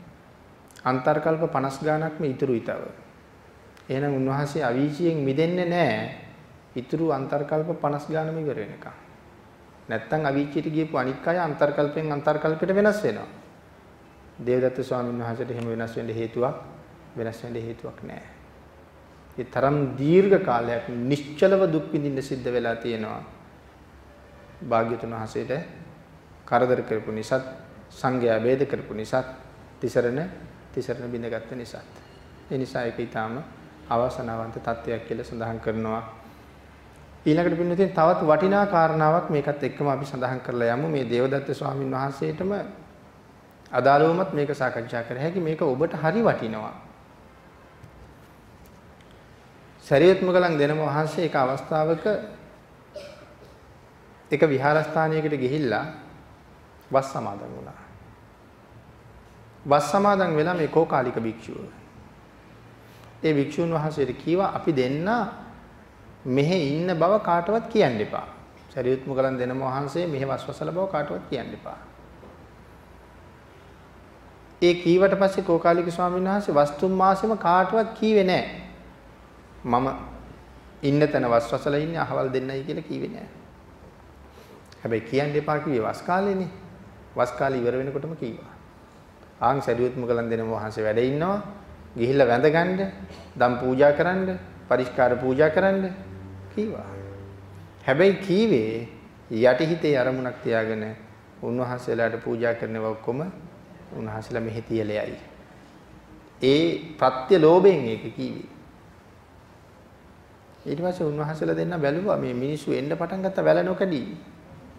අන්තර්කල්ප 50 ගාණක්ම ඉතුරු ඊතව. එහෙනම් උන්වහන්සේ අවීචියෙන් මිදෙන්නේ නැහැ. ඉතුරු අන්තර්කල්ප 50 ගාණම ඉවර වෙනකම්. නැත්තම් අවීචියට ගියපු අනික් අය අන්තර්කල්පයෙන් අන්තර්කල්පයට වෙනස් වෙනවා. දේවදත්ත ස්වාමීන් වහන්සේට එහෙම වෙනස් වෙන්න හේතුවක් වෙනස් වෙන්න හේතුවක් නැහැ. ඒ තරම් දීර්ඝ කාලයක් නිශ්චලව දුක් විඳින්න සිද්ධ වෙලා තියෙනවා. භාග්‍යතුන් වහන්සේට කරදර කරපු නිසාත් සංඝයා ભેද කරපු නිසාත් තිසරණ තිසරණ බිඳගත්ත නිසාත්. ඒ නිසා ඒක ඊටාම අවසනාවන්ත තත්වයක් කියලා සඳහන් කරනවා. ඊළඟට පින්නතින් තවත් වටිනා කාරණාවක් මේකත් එක්කම අපි සඳහන් කරලා යමු. මේ දේවදත්ත ස්වාමීන් වහන්සේටම අදාළවමත් මේක සාකච්ඡා කර හැකි. මේක ඔබට හරි වටිනවා. සරියත් මුගලන් දෙනම වහන්සේ එක අවස්ථාවක එක විහාරස්ථානයකට ගිහිල්ලා වස් සමාදන් වුණා. වස් සමාදන් වෙලා මේ කෝකාලික භික්ෂුව. ඒ භික්ෂුන් වහන්සේට කීවා අපි දෙන්න මෙහෙ ඉන්න බව කාටවත් කියන්න එපා. සරියුත් මුගලන් දෙනම වහන්සේ මෙහෙ වස්වසල බව කාටවත් කියන්න එපා. ඒ කීවට පස්සේ කෝකාලික ස්වාමීන් වහන්සේ වස්තුම් මාසෙම කාටවත් කීවේ නැහැ. මම ඉන්න තැන වස්වසල ඉන්නේ අහවල් දෙන්නයි කියලා කීවේ නැහැ. හැබැයි කියන්න එපා කිව්වේ වස් කාලේනේ. වස් කාලේ ඉවර වෙනකොටම කිව්වා. ආන් සරියුත් මුගලන් දෙනම වහන්සේ වැඩ ඉන්නවා. ගිහිල්ලා වැඳගන්න, දම් පූජා කරන්න, පරිස්කාර පූජා කරන්න කිව්වා. හැබැයි කීවේ යටිහිතේ අරමුණක් තියාගෙන උන්වහන්සේලාට පූජා කරනවා ඔක්කොම උන්වහන්සේලා මෙහි තියලෙයි. ඒ ප්‍රත්‍ය ලෝභයෙන් ඒක කීවේ. ඊට පස්සේ උන්වහන්සේලා දෙන්න බැලුවා මේ මිනිස්සු එන්න පටන් ගත්ත වැල නොකඩී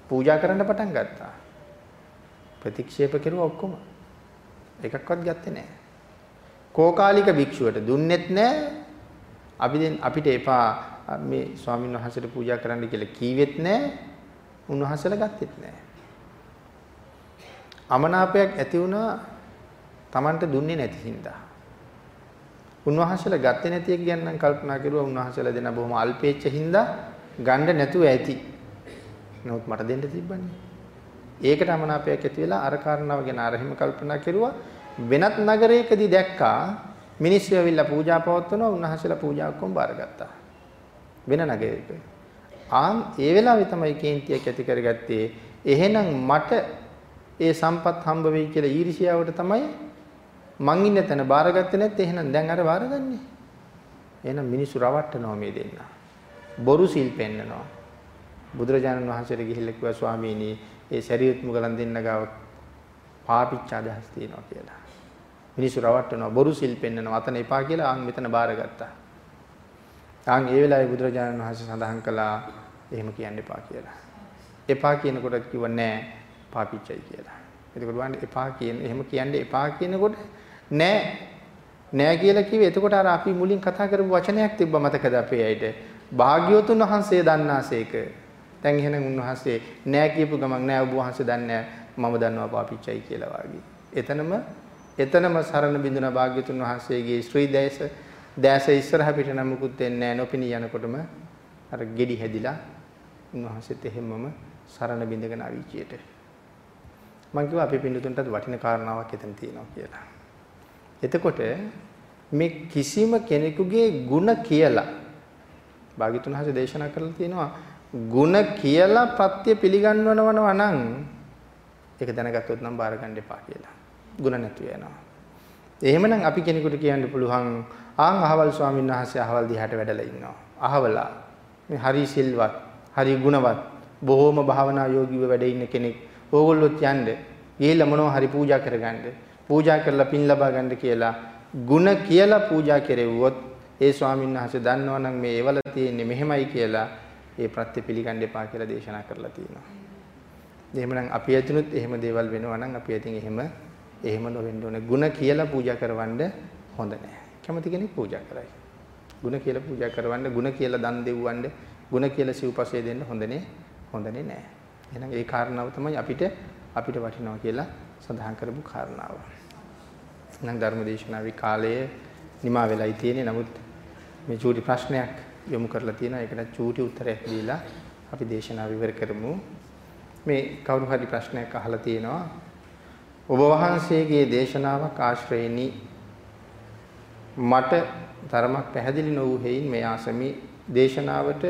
පූජා කරන්න පටන් ගත්තා. ප්‍රතික්ෂේප කෙරුවා ඔක්කොම. එකක්වත් ගත්තේ නැහැ. කෝකාලික භික්ෂුවට දුන්නෙත් නැහැ. අපි දැන් අපිට එපා මේ ස්වාමීන් වහන්සේට පූජා කරන්න කියලා කීවෙත් නැහැ. උන්වහන්සේලා ගත්තෙත් නැහැ. අමනාපයක් ඇති වුණා Tamanට දුන්නේ නැති හින්දා. උන්වහන්සේලා ගත්තේ නැති එක ගැන නම් කල්පනා කරුවා උන්වහන්සේලා දෙන බොහොම අල්පේච්ච හින්දා ගන්න නැතුව ඇති. නමුත් මට දෙන්න තිබ්බන්නේ. ඒකට අමනාපයක් ඇති වෙලා අර කාරණාව ගැන අර හිම කල්පනා කරුවා වෙනත් නගරයකදී දැක්කා මිනිස්සු ඇවිල්ලා පූජා පවත්වනවා උන්වහන්සේලා පූජා ඔක්කොම බාරගත්තා. වෙන නගරයක. ආන් ඒ වෙලාවේ තමයි කේන්තියක් ඇති කරගත්තේ. එහෙනම් මට ඒ සම්පත් හම්බ වෙයි කියලා ඊර්ෂ්‍යාවට තමයි මං ඉන්න තැන බාරගත්තේ නැත්නම් එහෙනම් දැන් අර බාරගන්නේ. එහෙනම් මිනිස්සු රවට්ටනවා මේ දෙන්න. බොරු සිල් පෙන්නනවා. බුදුරජාණන් වහන්සේට ගිහිල්ලා කිව්වා ස්වාමීනි ඒ සරියුත් මුගලන් දෙන්න ගාව පාපිච්ච අදහස් තියෙනවා කියලා. මිනිස්සු රවට්ටනවා බොරු සිල් පෙන්නනවා අතන එපා කියලා ආන් මෙතන බාරගත්තා. ආන් ඒ වෙලාවේ බුදුරජාණන් වහන්සේ සඳහන් කළා එහෙම කියන්න එපා කියලා. එපා කියනකොට කිව්ව නෑ පාපිච්චයි කියලා. එතකොට බලන්න එපා කියන එහෙම කියන්නේ එපා කියනකොට නෑ නෑ කියලා කිව්වේ එතකොට අර අපි මුලින් කතා කරපු වචනයක් තිබ්බ මතකද අපේ අයිට භාග්‍යවතුන් වහන්සේ දන්නාසේක දැන් එහෙනම් උන්වහන්සේ නෑ කියපු ගමන් නෑ ඔබ වහන්සේ දන්නේ මම දන්නවා පාපිච්චයි කියලා වාගේ. එතනම එතනම සරණ බිඳුන භාග්‍යතුන් වහන්සේගේ ශ්‍රී දේශ දැස ඉස්සරහ පිට නම් මුකුත් වෙන්නේ නැහැ නොපිනී යනකොටම අර ගෙඩි හැදිලා උන්වහන්සේත් එහෙමම සරණ බිඳගෙන අවීචියට. මම කිව්වා අපි පින්දුතුන්ටත් වටින කාරණාවක් එතන තියෙනවා කියලා. එතකොට මේ කිසිම කෙනෙකුගේ ಗುಣ කියලා භාග්‍යතුන් හසේ දේශනා කරලා තියෙනවා ಗುಣ කියලා ප්‍රත්‍ය පිළිගන්වනවා නම් ඒක දැනගත්තොත් නම් බාර ගන්න එපා කියලා. ಗುಣ නැතු වෙනවා. එහෙමනම් අපි කෙනෙකුට කියන්න පුළුවන් ආන් අහවල් ස්වාමීන් වහන්සේ අහවල් දිහාට වැඩලා ඉන්නවා. අහවලා මේ හරි සිල්වත්, හරි ගුණවත්, බොහෝම භාවනා යෝගීව වැඩ ඉන්න කෙනෙක්. ඕගොල්ලොත් යන්න ගිහිල්ලා මොනවා හරි පූජා කරගන්න. පූජා කරලා පින් ලබා ගන්න කියලා ಗುಣ කියලා පූජා කෙරෙව්වොත් ඒ ස්වාමීන් වහන්සේ දන්නවනම් මේ ඒවල තියෙන්නේ මෙහෙමයි කියලා ඒ ප්‍රත්‍ය පිළිගන්න එපා කියලා දේශනා කරලා තියෙනවා. එහෙමනම් අපි ඇතුණුත් එහෙම දේවල් වෙනවා නම් අපි ඇතින් එහෙම එහෙම නොවෙන්න ඕනේ. ಗುಣ කියලා පූජා කරවන්න හොඳ නැහැ. කැමති කෙනෙක් පූජා කරයි. ಗುಣ කියලා පූජා කරවන්න, ಗುಣ කියලා දන් දෙව්වන්න, ಗುಣ කියලා සිව්පසේ දෙන්න හොඳනේ හොඳනේ නැහැ. එහෙනම් ඒ කාරණාව තමයි අපිට අපිට වටිනවා කියලා සඳහන් කරපු කාරණාව. නම් ධර්මදේශනාවේ කාලය නිමා වෙලයි තියෙන්නේ. නමුත් මේ චූටි ප්‍රශ්නයක් යොමු කරලා තියෙනවා. ඒකට චූටි උත්තරයක් දීලා අපි දේශනාව ඉවර කරමු. මේ කවුරු හරි ප්‍රශ්නයක් අහලා තියෙනවා. ඔබ වහන්සේගේ දේශනාවක් ආශ්‍රයෙනි මට ධර්මයක් පැහැදිලි නොවු හේයින් මේ ආසමි දේශනාවට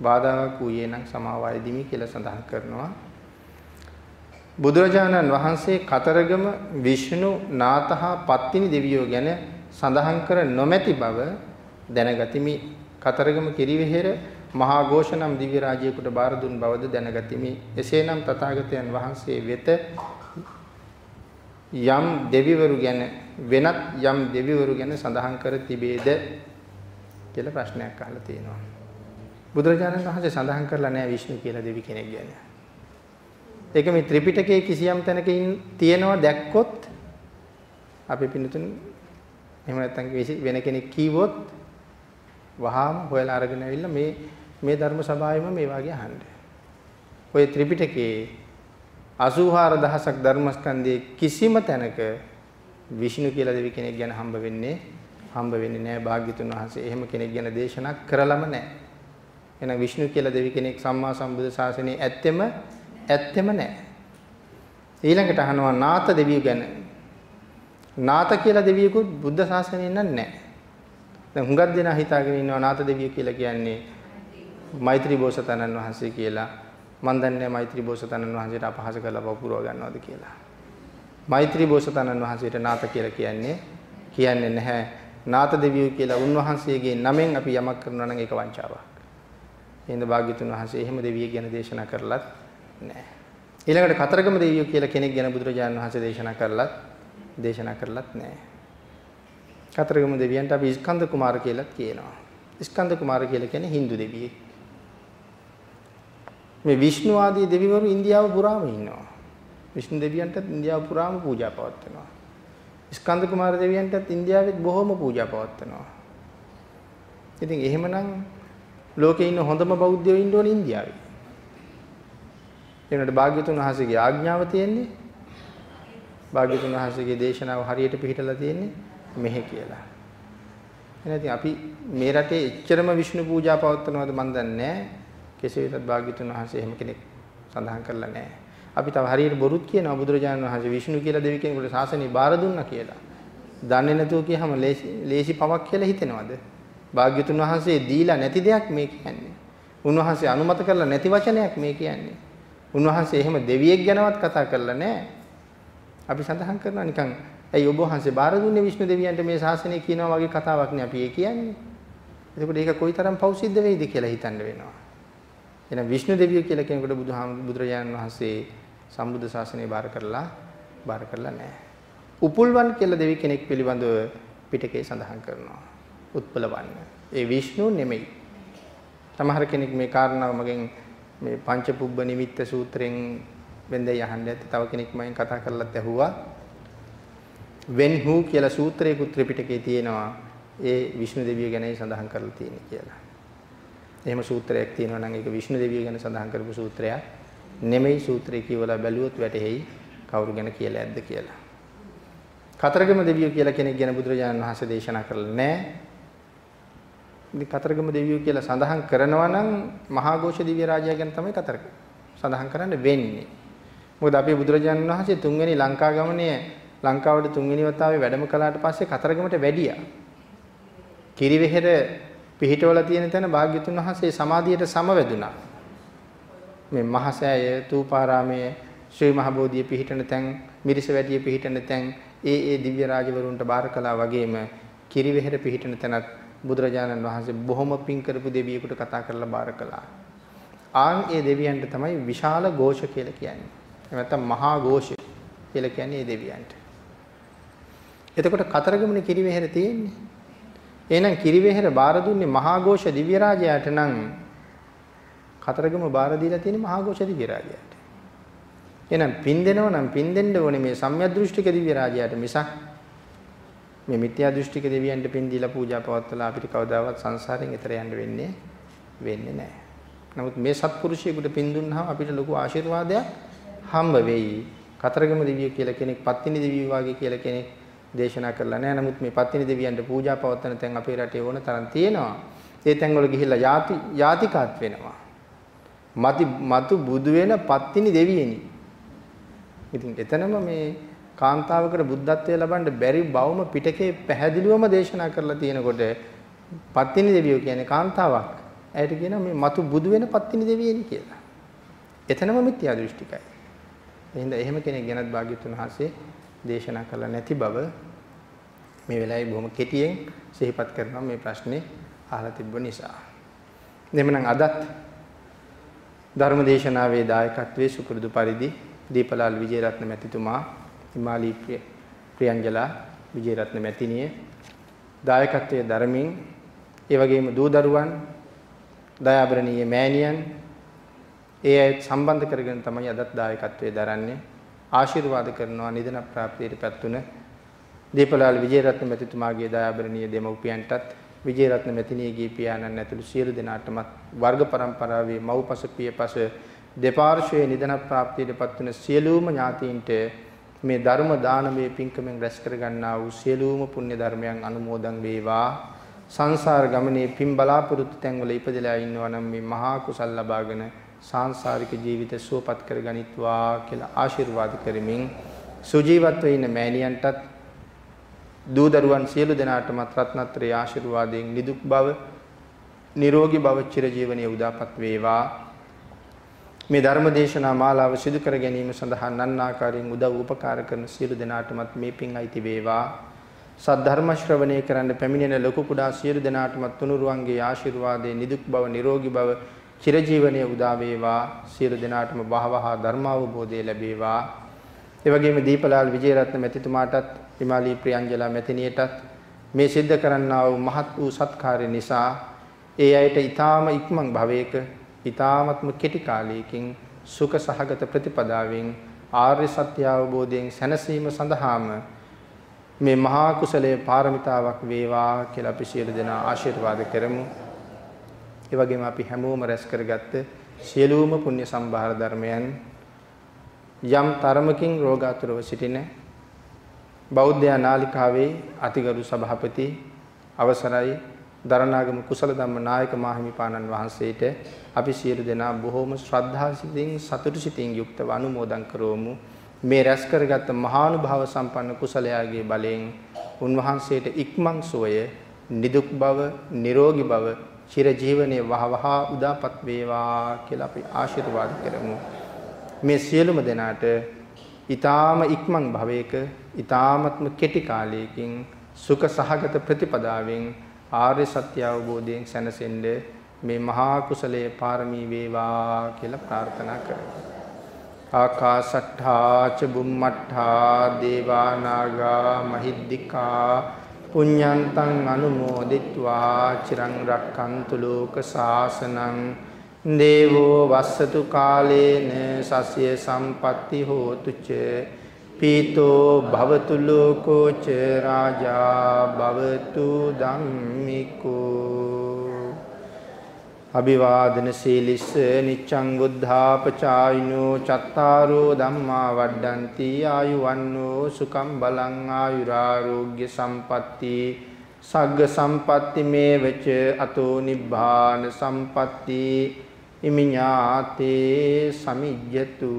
බාධාවක් වූයේ නම් සමාවය දිමි කියලා සඳහන් කරනවා. බුදුරජාණන් වහන්සේ කතරගම විෂ්ණු නාතහා පත්තිනි දෙවියෝ ගැන සඳහන් කර නොමැති බව දැනගතිමි. කතරගම කිරිවෙහෙර මහා ഘോഷනම් දිව්‍ය රාජ්‍යයකට බාර දුන් බවද දැනගතිමි. එසේනම් තථාගතයන් වහන්සේ වෙත යම් දෙවිවරු ගැන වෙනත් යම් දෙවිවරු ගැන සඳහන් කර තිබේද කියලා ප්‍රශ්නයක් අහලා තියෙනවා. බුදුරජාණන් වහන්සේ සඳහන් කරලා නැහැ විෂ්ණු කියලා දෙවි කෙනෙක් ගැන. ඒක මේ ත්‍රිපිටකයේ කිසියම් තැනක තියෙනවා දැක්කොත් අපි පින්නතුන් එහෙම නැත්නම් වෙන කෙනෙක් කීවොත් වහාම හොයලා අරගෙන ඇවිල්ලා මේ මේ ධර්ම සභාවෙම මේ වාගේ අහන්න. ඔය ත්‍රිපිටකයේ 84000ක් ධර්මස්කන්ධයේ කිසිම තැනක විෂ්ණු කියලා දෙවි කෙනෙක් ගැන හම්බ වෙන්නේ හම්බ වෙන්නේ නැහැ භාග්‍යතුන් වහන්සේ. එහෙම කෙනෙක් ගැන දේශනා කරලම නැහැ. එහෙනම් විෂ්ණු කියලා දෙවි කෙනෙක් සම්මා සම්බුද්ධ ශාසනයේ ඇත්තෙම ඇත්තෙම නැහැ. ඊළඟට අහනවා නාත දෙවියෝ ගැන. නාත කියලා දෙවියෙකුත් බුද්ධ ශාසනයේ නැහැ. දැන් හුඟක් දෙනා හිතාගෙන ඉන්නවා නාත දෙවියෝ කියලා කියන්නේ මෛත්‍රී බෝසතාණන් වහන්සේ කියලා. මන් දන්නේ මෛත්‍රී බෝසතාණන් වහන්සේට අපහාස කරලා වපුරව ගන්නවද කියලා. මෛත්‍රී බෝසතාණන් වහන්සේට නාත කියලා කියන්නේ කියන්නේ නැහැ. නාත දෙවියෝ කියලා උන්වහන්සේගේ නමෙන් අපි යමක් කරනවා නම් ඒක වංචාවක්. එහෙනම් භාග්‍යතුන් වහන්සේ එහෙම දෙවියෙක් ගැන දේශනා කරලත් නැහැ. ඊළඟට කතරගම දෙවියෝ කියලා කෙනෙක් ගැන බුදුරජාණන් වහන්සේ දේශනා කරලත් දේශනා කරලත් නැහැ. කතරගම දෙවියන්ට අපි ස්කන්ධ කුමාර කියලාත් කියනවා. ස්කන්ධ කුමාර කියලා කියන්නේ Hindu දෙවියෙක්. මේ විෂ්ණු ආදී දෙවිවරු ඉන්දියාව පුරාම ඉන්නවා. විෂ්ණු දෙවියන්ට ඉන්දියාව පුරාම පූජා පවත්වනවා. ස්කන්ධ කුමාර දෙවියන්ටත් ඉන්දියාවෙත් බොහොම පූජා පවත්වනවා. ඉතින් එහෙමනම් ලෝකේ ඉන්න හොඳම බෞද්ධයෝ ඉන්න ඕනේ ඉන්දියාවේ. එනකොට භාග්‍යතුන් වහන්සේගේ ආඥාව තියෙන්නේ භාග්‍යතුන් වහන්සේගේ දේශනාව හරියට පිළිහිටලා තියෙන්නේ මෙහෙ කියලා. එහෙනම් අපි මේ රටේ එච්චරම විෂ්ණු පූජා පවත්වනවද මන් දන්නේ නැහැ. කෙසේ වෙතත් භාග්‍යතුන් වහන්සේ එහෙම කෙනෙක් සඳහන් කරලා නැහැ. අපි තව හරියට බොරුත් කියනවා බුදුරජාණන් වහන්සේ විෂ්ණු කියලා දෙවි කෙනෙකුට ශාසනය බාර දුන්නා කියලා. දන්නේ නැතුව කියහම ලේසි පවක් කියලා හිතෙනවද? භාග්‍යතුන් වහන්සේ දීලා නැති දෙයක් මේ කියන්නේ. උන්වහන්සේ අනුමත කරලා නැති වචනයක් මේ කියන්නේ. උන්වහන්සේ එහෙම දෙවියෙක් ගැනවත් කතා කරලා නැහැ. අපි සඳහන් කරනවා නිකන් ඇයි ඔබ වහන්සේ බාර දුන්නේ විෂ්ණු දෙවියන්ට මේ ශාසනය කියනවා වගේ කතාවක් නේ අපි ඒ කියන්නේ. එතකොට ඒක කොයිතරම් පෞසිද්ධ වෙයිද කියලා හිතන්න වෙනවා. එහෙනම් විෂ්ණු දෙවියෝ කියලා කෙනෙකුට බුදුහාම බුදුරජාණන් වහන්සේ සම්බුද්ධ ශාසනය බාර කරලා බාර කරලා නැහැ. උපුල්වන් කියලා දෙවි කෙනෙක් පිළිබඳව පිටකේ සඳහන් කරනවා. උත්පලවන්න. ඒ විෂ්ණු නෙමෙයි. සමහර කෙනෙක් මේ කාරණාව මගෙන් මේ පංච පුබ්බ නිමිත්ත සූත්‍රයෙන් වෙන්දේ යහන්න ඇති. තව කෙනෙක් මගෙන් කතා කරලත් ඇහුවා. When who කියලා සූත්‍රයේ ත්‍රිපිටකයේ තියෙනවා. ඒ විෂ්ණු දෙවිය ගැනයි සඳහන් කරලා තියෙන්නේ කියලා. එහෙම සූත්‍රයක් තියෙනවා නම් ඒක විෂ්ණු දෙවිය ගැන සඳහන් කරපු සූත්‍රයක්. නෙමෙයි සූත්‍රය කියවලා බැලුවොත් වැටහෙයි කවුරු ගැන කියලා ඇද්ද කියලා. කතරගම දෙවියෝ කියලා කෙනෙක් ගැන බුදුරජාණන් වහන්සේ දේශනා කරලා නැහැ. ඉතින් කතරගම දෙවියෝ කියලා සඳහන් කරනවා නම් මහා ഘോഷ දිව්‍ය රාජයා ගැන තමයි කතර සඳහන් කරන්න වෙන්නේ. මොකද අපේ බුදුරජාණන් වහන්සේ තුන්වෙනි ලංකා ගමනේ ලංකාවට තුන්වෙනි වතාවේ වැඩම කළාට පස්සේ කතරගමට වැඩියා. කිරිවෙහෙර පිහිටවල තියෙන තැන භාග්‍යතුන් වහන්සේ සමාධියට සමවැදුනා. මේ මහසෑය, තූපාරාමයේ ශ්‍රී මහ බෝධිය පිහිටන තැන්, මිරිසවැටිය පිහිටන තැන් ඒ ඒ දිව්‍ය රාජවරුන්ට බාර කළා වගේම කිරිවෙහෙර පිහිටන තැනත් බුදුරජාණන් වහන්සේ බොහොම පිං කරපු දෙවියෙකුට කතා කරලා බාර කළා. ආන් ඒ දෙවියන්ට තමයි විශාල ഘോഷ කියලා කියන්නේ. එහෙම නැත්නම් මහා ഘോഷ කියලා කියන්නේ ඒ දෙවියන්ට. එතකොට කතරගමනේ කිරිවෙහෙර තියෙන්නේ. එහෙනම් කිරිවෙහෙර බාර දුන්නේ මහා ഘോഷ දිව්‍ය රාජයාට නම් කතරගම බාර දීලා තියෙන්නේ මහා ഘോഷ දිව්‍ය රාජයාට. එහෙනම් පින් දෙනව නම් පින් දෙන්න ඕනේ මේ සම්‍යක් දෘෂ්ටික දිව්‍ය රාජයාට මිසක් මේ මිත්‍යා දෘෂ්ටික දෙවියන්ට පින් දීලා පූජා පවත්වලා අපිට කවදාවත් සංසාරයෙන් එතර යන්න වෙන්නේ වෙන්නේ නැහැ. නමුත් මේ සත්පුරුෂයෙකුට පින් දුන්නාම අපිට ලොකු ආශිර්වාදයක් හම්බ වෙයි. කතරගම දෙවිය කියලා කෙනෙක්, පත්තිනි දෙවිය වගේ කියලා කෙනෙක් දේශනා කරලා නැහැ. නමුත් මේ පත්තිනි දෙවියන්ට පූජා පවත්වන තැන් අපේ රටේ ඕන තරම් තියෙනවා. ඒ තැන් වල ගිහිල්ලා යාති යාතිකාත් වෙනවා. මති මතු බුදු වෙන පත්තිනි දෙවියනි. ඉතින් එතනම මේ කාන්තාවකට බුද්ධත්වයේ ලබන්න බැරි බවම පිටකේ පැහැදිලිවම දේශනා කරලා තියෙනකොට පත්තිනි දෙවියෝ කියන්නේ කාන්තාවක්. ඇයට කියනවා මේ మతు බුදු වෙන පත්තිනි දෙවියනි කියලා. එතනම මිත්‍යා දෘෂ්ටිකයි. එහෙනම් එහෙම කෙනෙක් ගැනත් භාග්‍යතුන් වහන්සේ දේශනා කළා නැති බව මේ වෙලාවේ බොහොම කෙටියෙන් සිහිපත් කරනවා මේ ප්‍රශ්නේ අහලා තිබ්බ නිසා. එhmenan අදත් ධර්ම දේශනාවේ දායකත්වයේ සුපුරුදු පරිදි දීපලාල් විජේරත්න මැතිතුමා හිමාලි ප්‍රියංජලා විජේරත්න මැතිණිය දායකත්වයේ ධර්මින් ඒ වගේම දූ දරුවන් දයාබරණීය මෑණියන් ඒ අය සම්බන්ධ කරගෙන තමයි අදත් දායකත්වයේ දරන්නේ ආශිර්වාද කරනවා නිදන ප්‍රාප්තියට පැත්තුන දීපලාල් විජේරත්න මැතිතුමාගේ දයාබරණීය දෙමව්පියන්ටත් විජේරත්න මැතිණියගේ පියාණන් ඇතුළු සියලු දෙනාටමත් වර්ග પરම්පරාවේ මව්පස පියපස දෙපාර්ශ්වයේ නිදන ප්‍රාප්තියට පත්වන සියලුම ඥාතීන්ට මේ ධර්ම දානමය පින්කමෙන් රැස් කර ගන්නා වූ සියලුම පුණ්‍ය ධර්මයන් අනුමෝදන් වේවා. සංසාර ගමනේ පින් බලාපොරොත්තු තැන්වල ඉපදලා ඉන්නවා නම් මේ මහා කුසල් ලබාගෙන සාංශාරික ජීවිත සුවපත් කර ගනිත්වා කියලා ආශිර්වාද කරමින් සුජීවත්ව ඉන්න මෑණියන්ටත් දූ දරුවන් සියලු දෙනාටමත් රත්නත්‍රයේ ආශිර්වාදයෙන් නිදුක් බව නිරෝගී බව චිරජීවනයේ උදාපත් වේවා මේ ධර්ම දේශනා මාලාව සිදු කර ගැනීම සඳහා නන්නාකාරයෙන් උදව් උපකාර කරන සියලු දෙනාටමත් මේ පින් අයිති වේවා. සද්ධර්ම ශ්‍රවණය කරන්න පැමිණෙන ලොකු කුඩා සියලු දෙනාටමත් තුනුරුවන්ගේ ආශිර්වාදයේ නිදුක් බව නිරෝගී බව චිරජීවනයේ උදා වේවා. සියලු දෙනාටම වහවහ ධර්මාවබෝධය ලැබේවා. ඒ වගේම දීපලාල් විජේරත්න මැතිතුමාටත් හිමාලී ප්‍රියංජලා මැතිණියටත් මේ සිද්ධ කරන්නා වූ මහත් වූ සත්කාරය නිසා ඒ අයට ඊ타ම ඉක්මන් භවයක ඊ타මත්ම කෙටි කාලයකින් සුඛ සහගත ප්‍රතිපදාවෙන් ආර්ය සත්‍ය අවබෝධයෙන් සැනසීම සඳහාම මේ මහා කුසලයේ පාරමිතාවක් වේවා කියලා අපි සියලු දෙනා ආශිර්වාද කරමු. ඒ වගේම අපි හැමෝම රැස් කරගත්ත සියලුම පුණ්‍ය සම්භාර ධර්මයන් යම් තරමකින් රෝගාතුරව සිටින බෞද්ධ නාලිකාවේ අතිගරු සභාපති අවසරයි දරණාගම කුසල ධම්ම නායක මාහිමිපාණන් වහන්සේට අපි සියලු දෙනා බොහෝම ශ්‍රද්ධාසිතින් සතුටු සිතින් යුක්තව අනුමෝදන් කරවමු. මේ රැස් කරගත් මහානුභාව සම්පන්න කුසලයාගේ බලයෙන් උන්වහන්සේට ඉක්මන් සුවය නිදුක් බව නිරෝගී බව චිර ජීවනයේ වහවහ උදාපත් වේවා කියලා අපි ආශිර්වාද කරමු. මේ සියලුම දෙනාට ඊ타ම ඉක්මන් භවයක ඊ타මත්ම කෙටි කාලයකින් සුඛ සහගත ප්‍රතිපදාවෙන් ආර්ය සත්‍ය අවබෝධයෙන් සැනසෙන්න මේ මහා කුසලයේ පාරමී වේවා කියලා ප්‍රාර්ථනා කරමි. ආකාශට්ඨා ච බුම්මට්ඨා දේවා නාග මහිද්దికා පුඤ්ඤන්තං අනුමෝදිත්වා චිරං රක්ඛන්තු ලෝක සාසනං දේවෝ වස්සතු කාලේන සස්ය සම්පatti හෝතු ච පීතෝ භවතු ලෝකෝ ච රාජා භවතු ධම්මිකෝ. අභිවාදන සීලිස්ස නිච්ඡං බුද්ධාපචායිනෝ චත්තාරෝ ධම්මා වඩ්ඩಂತಿ ආයුවන්නෝ සුකම් බලං ආයුරාෝග්‍ය සම්පatti සග්ග සම්පatti මේවච අතෝ නිබ්බාන සම්පatti ඉමිඤාතේ සමිජ්ජතු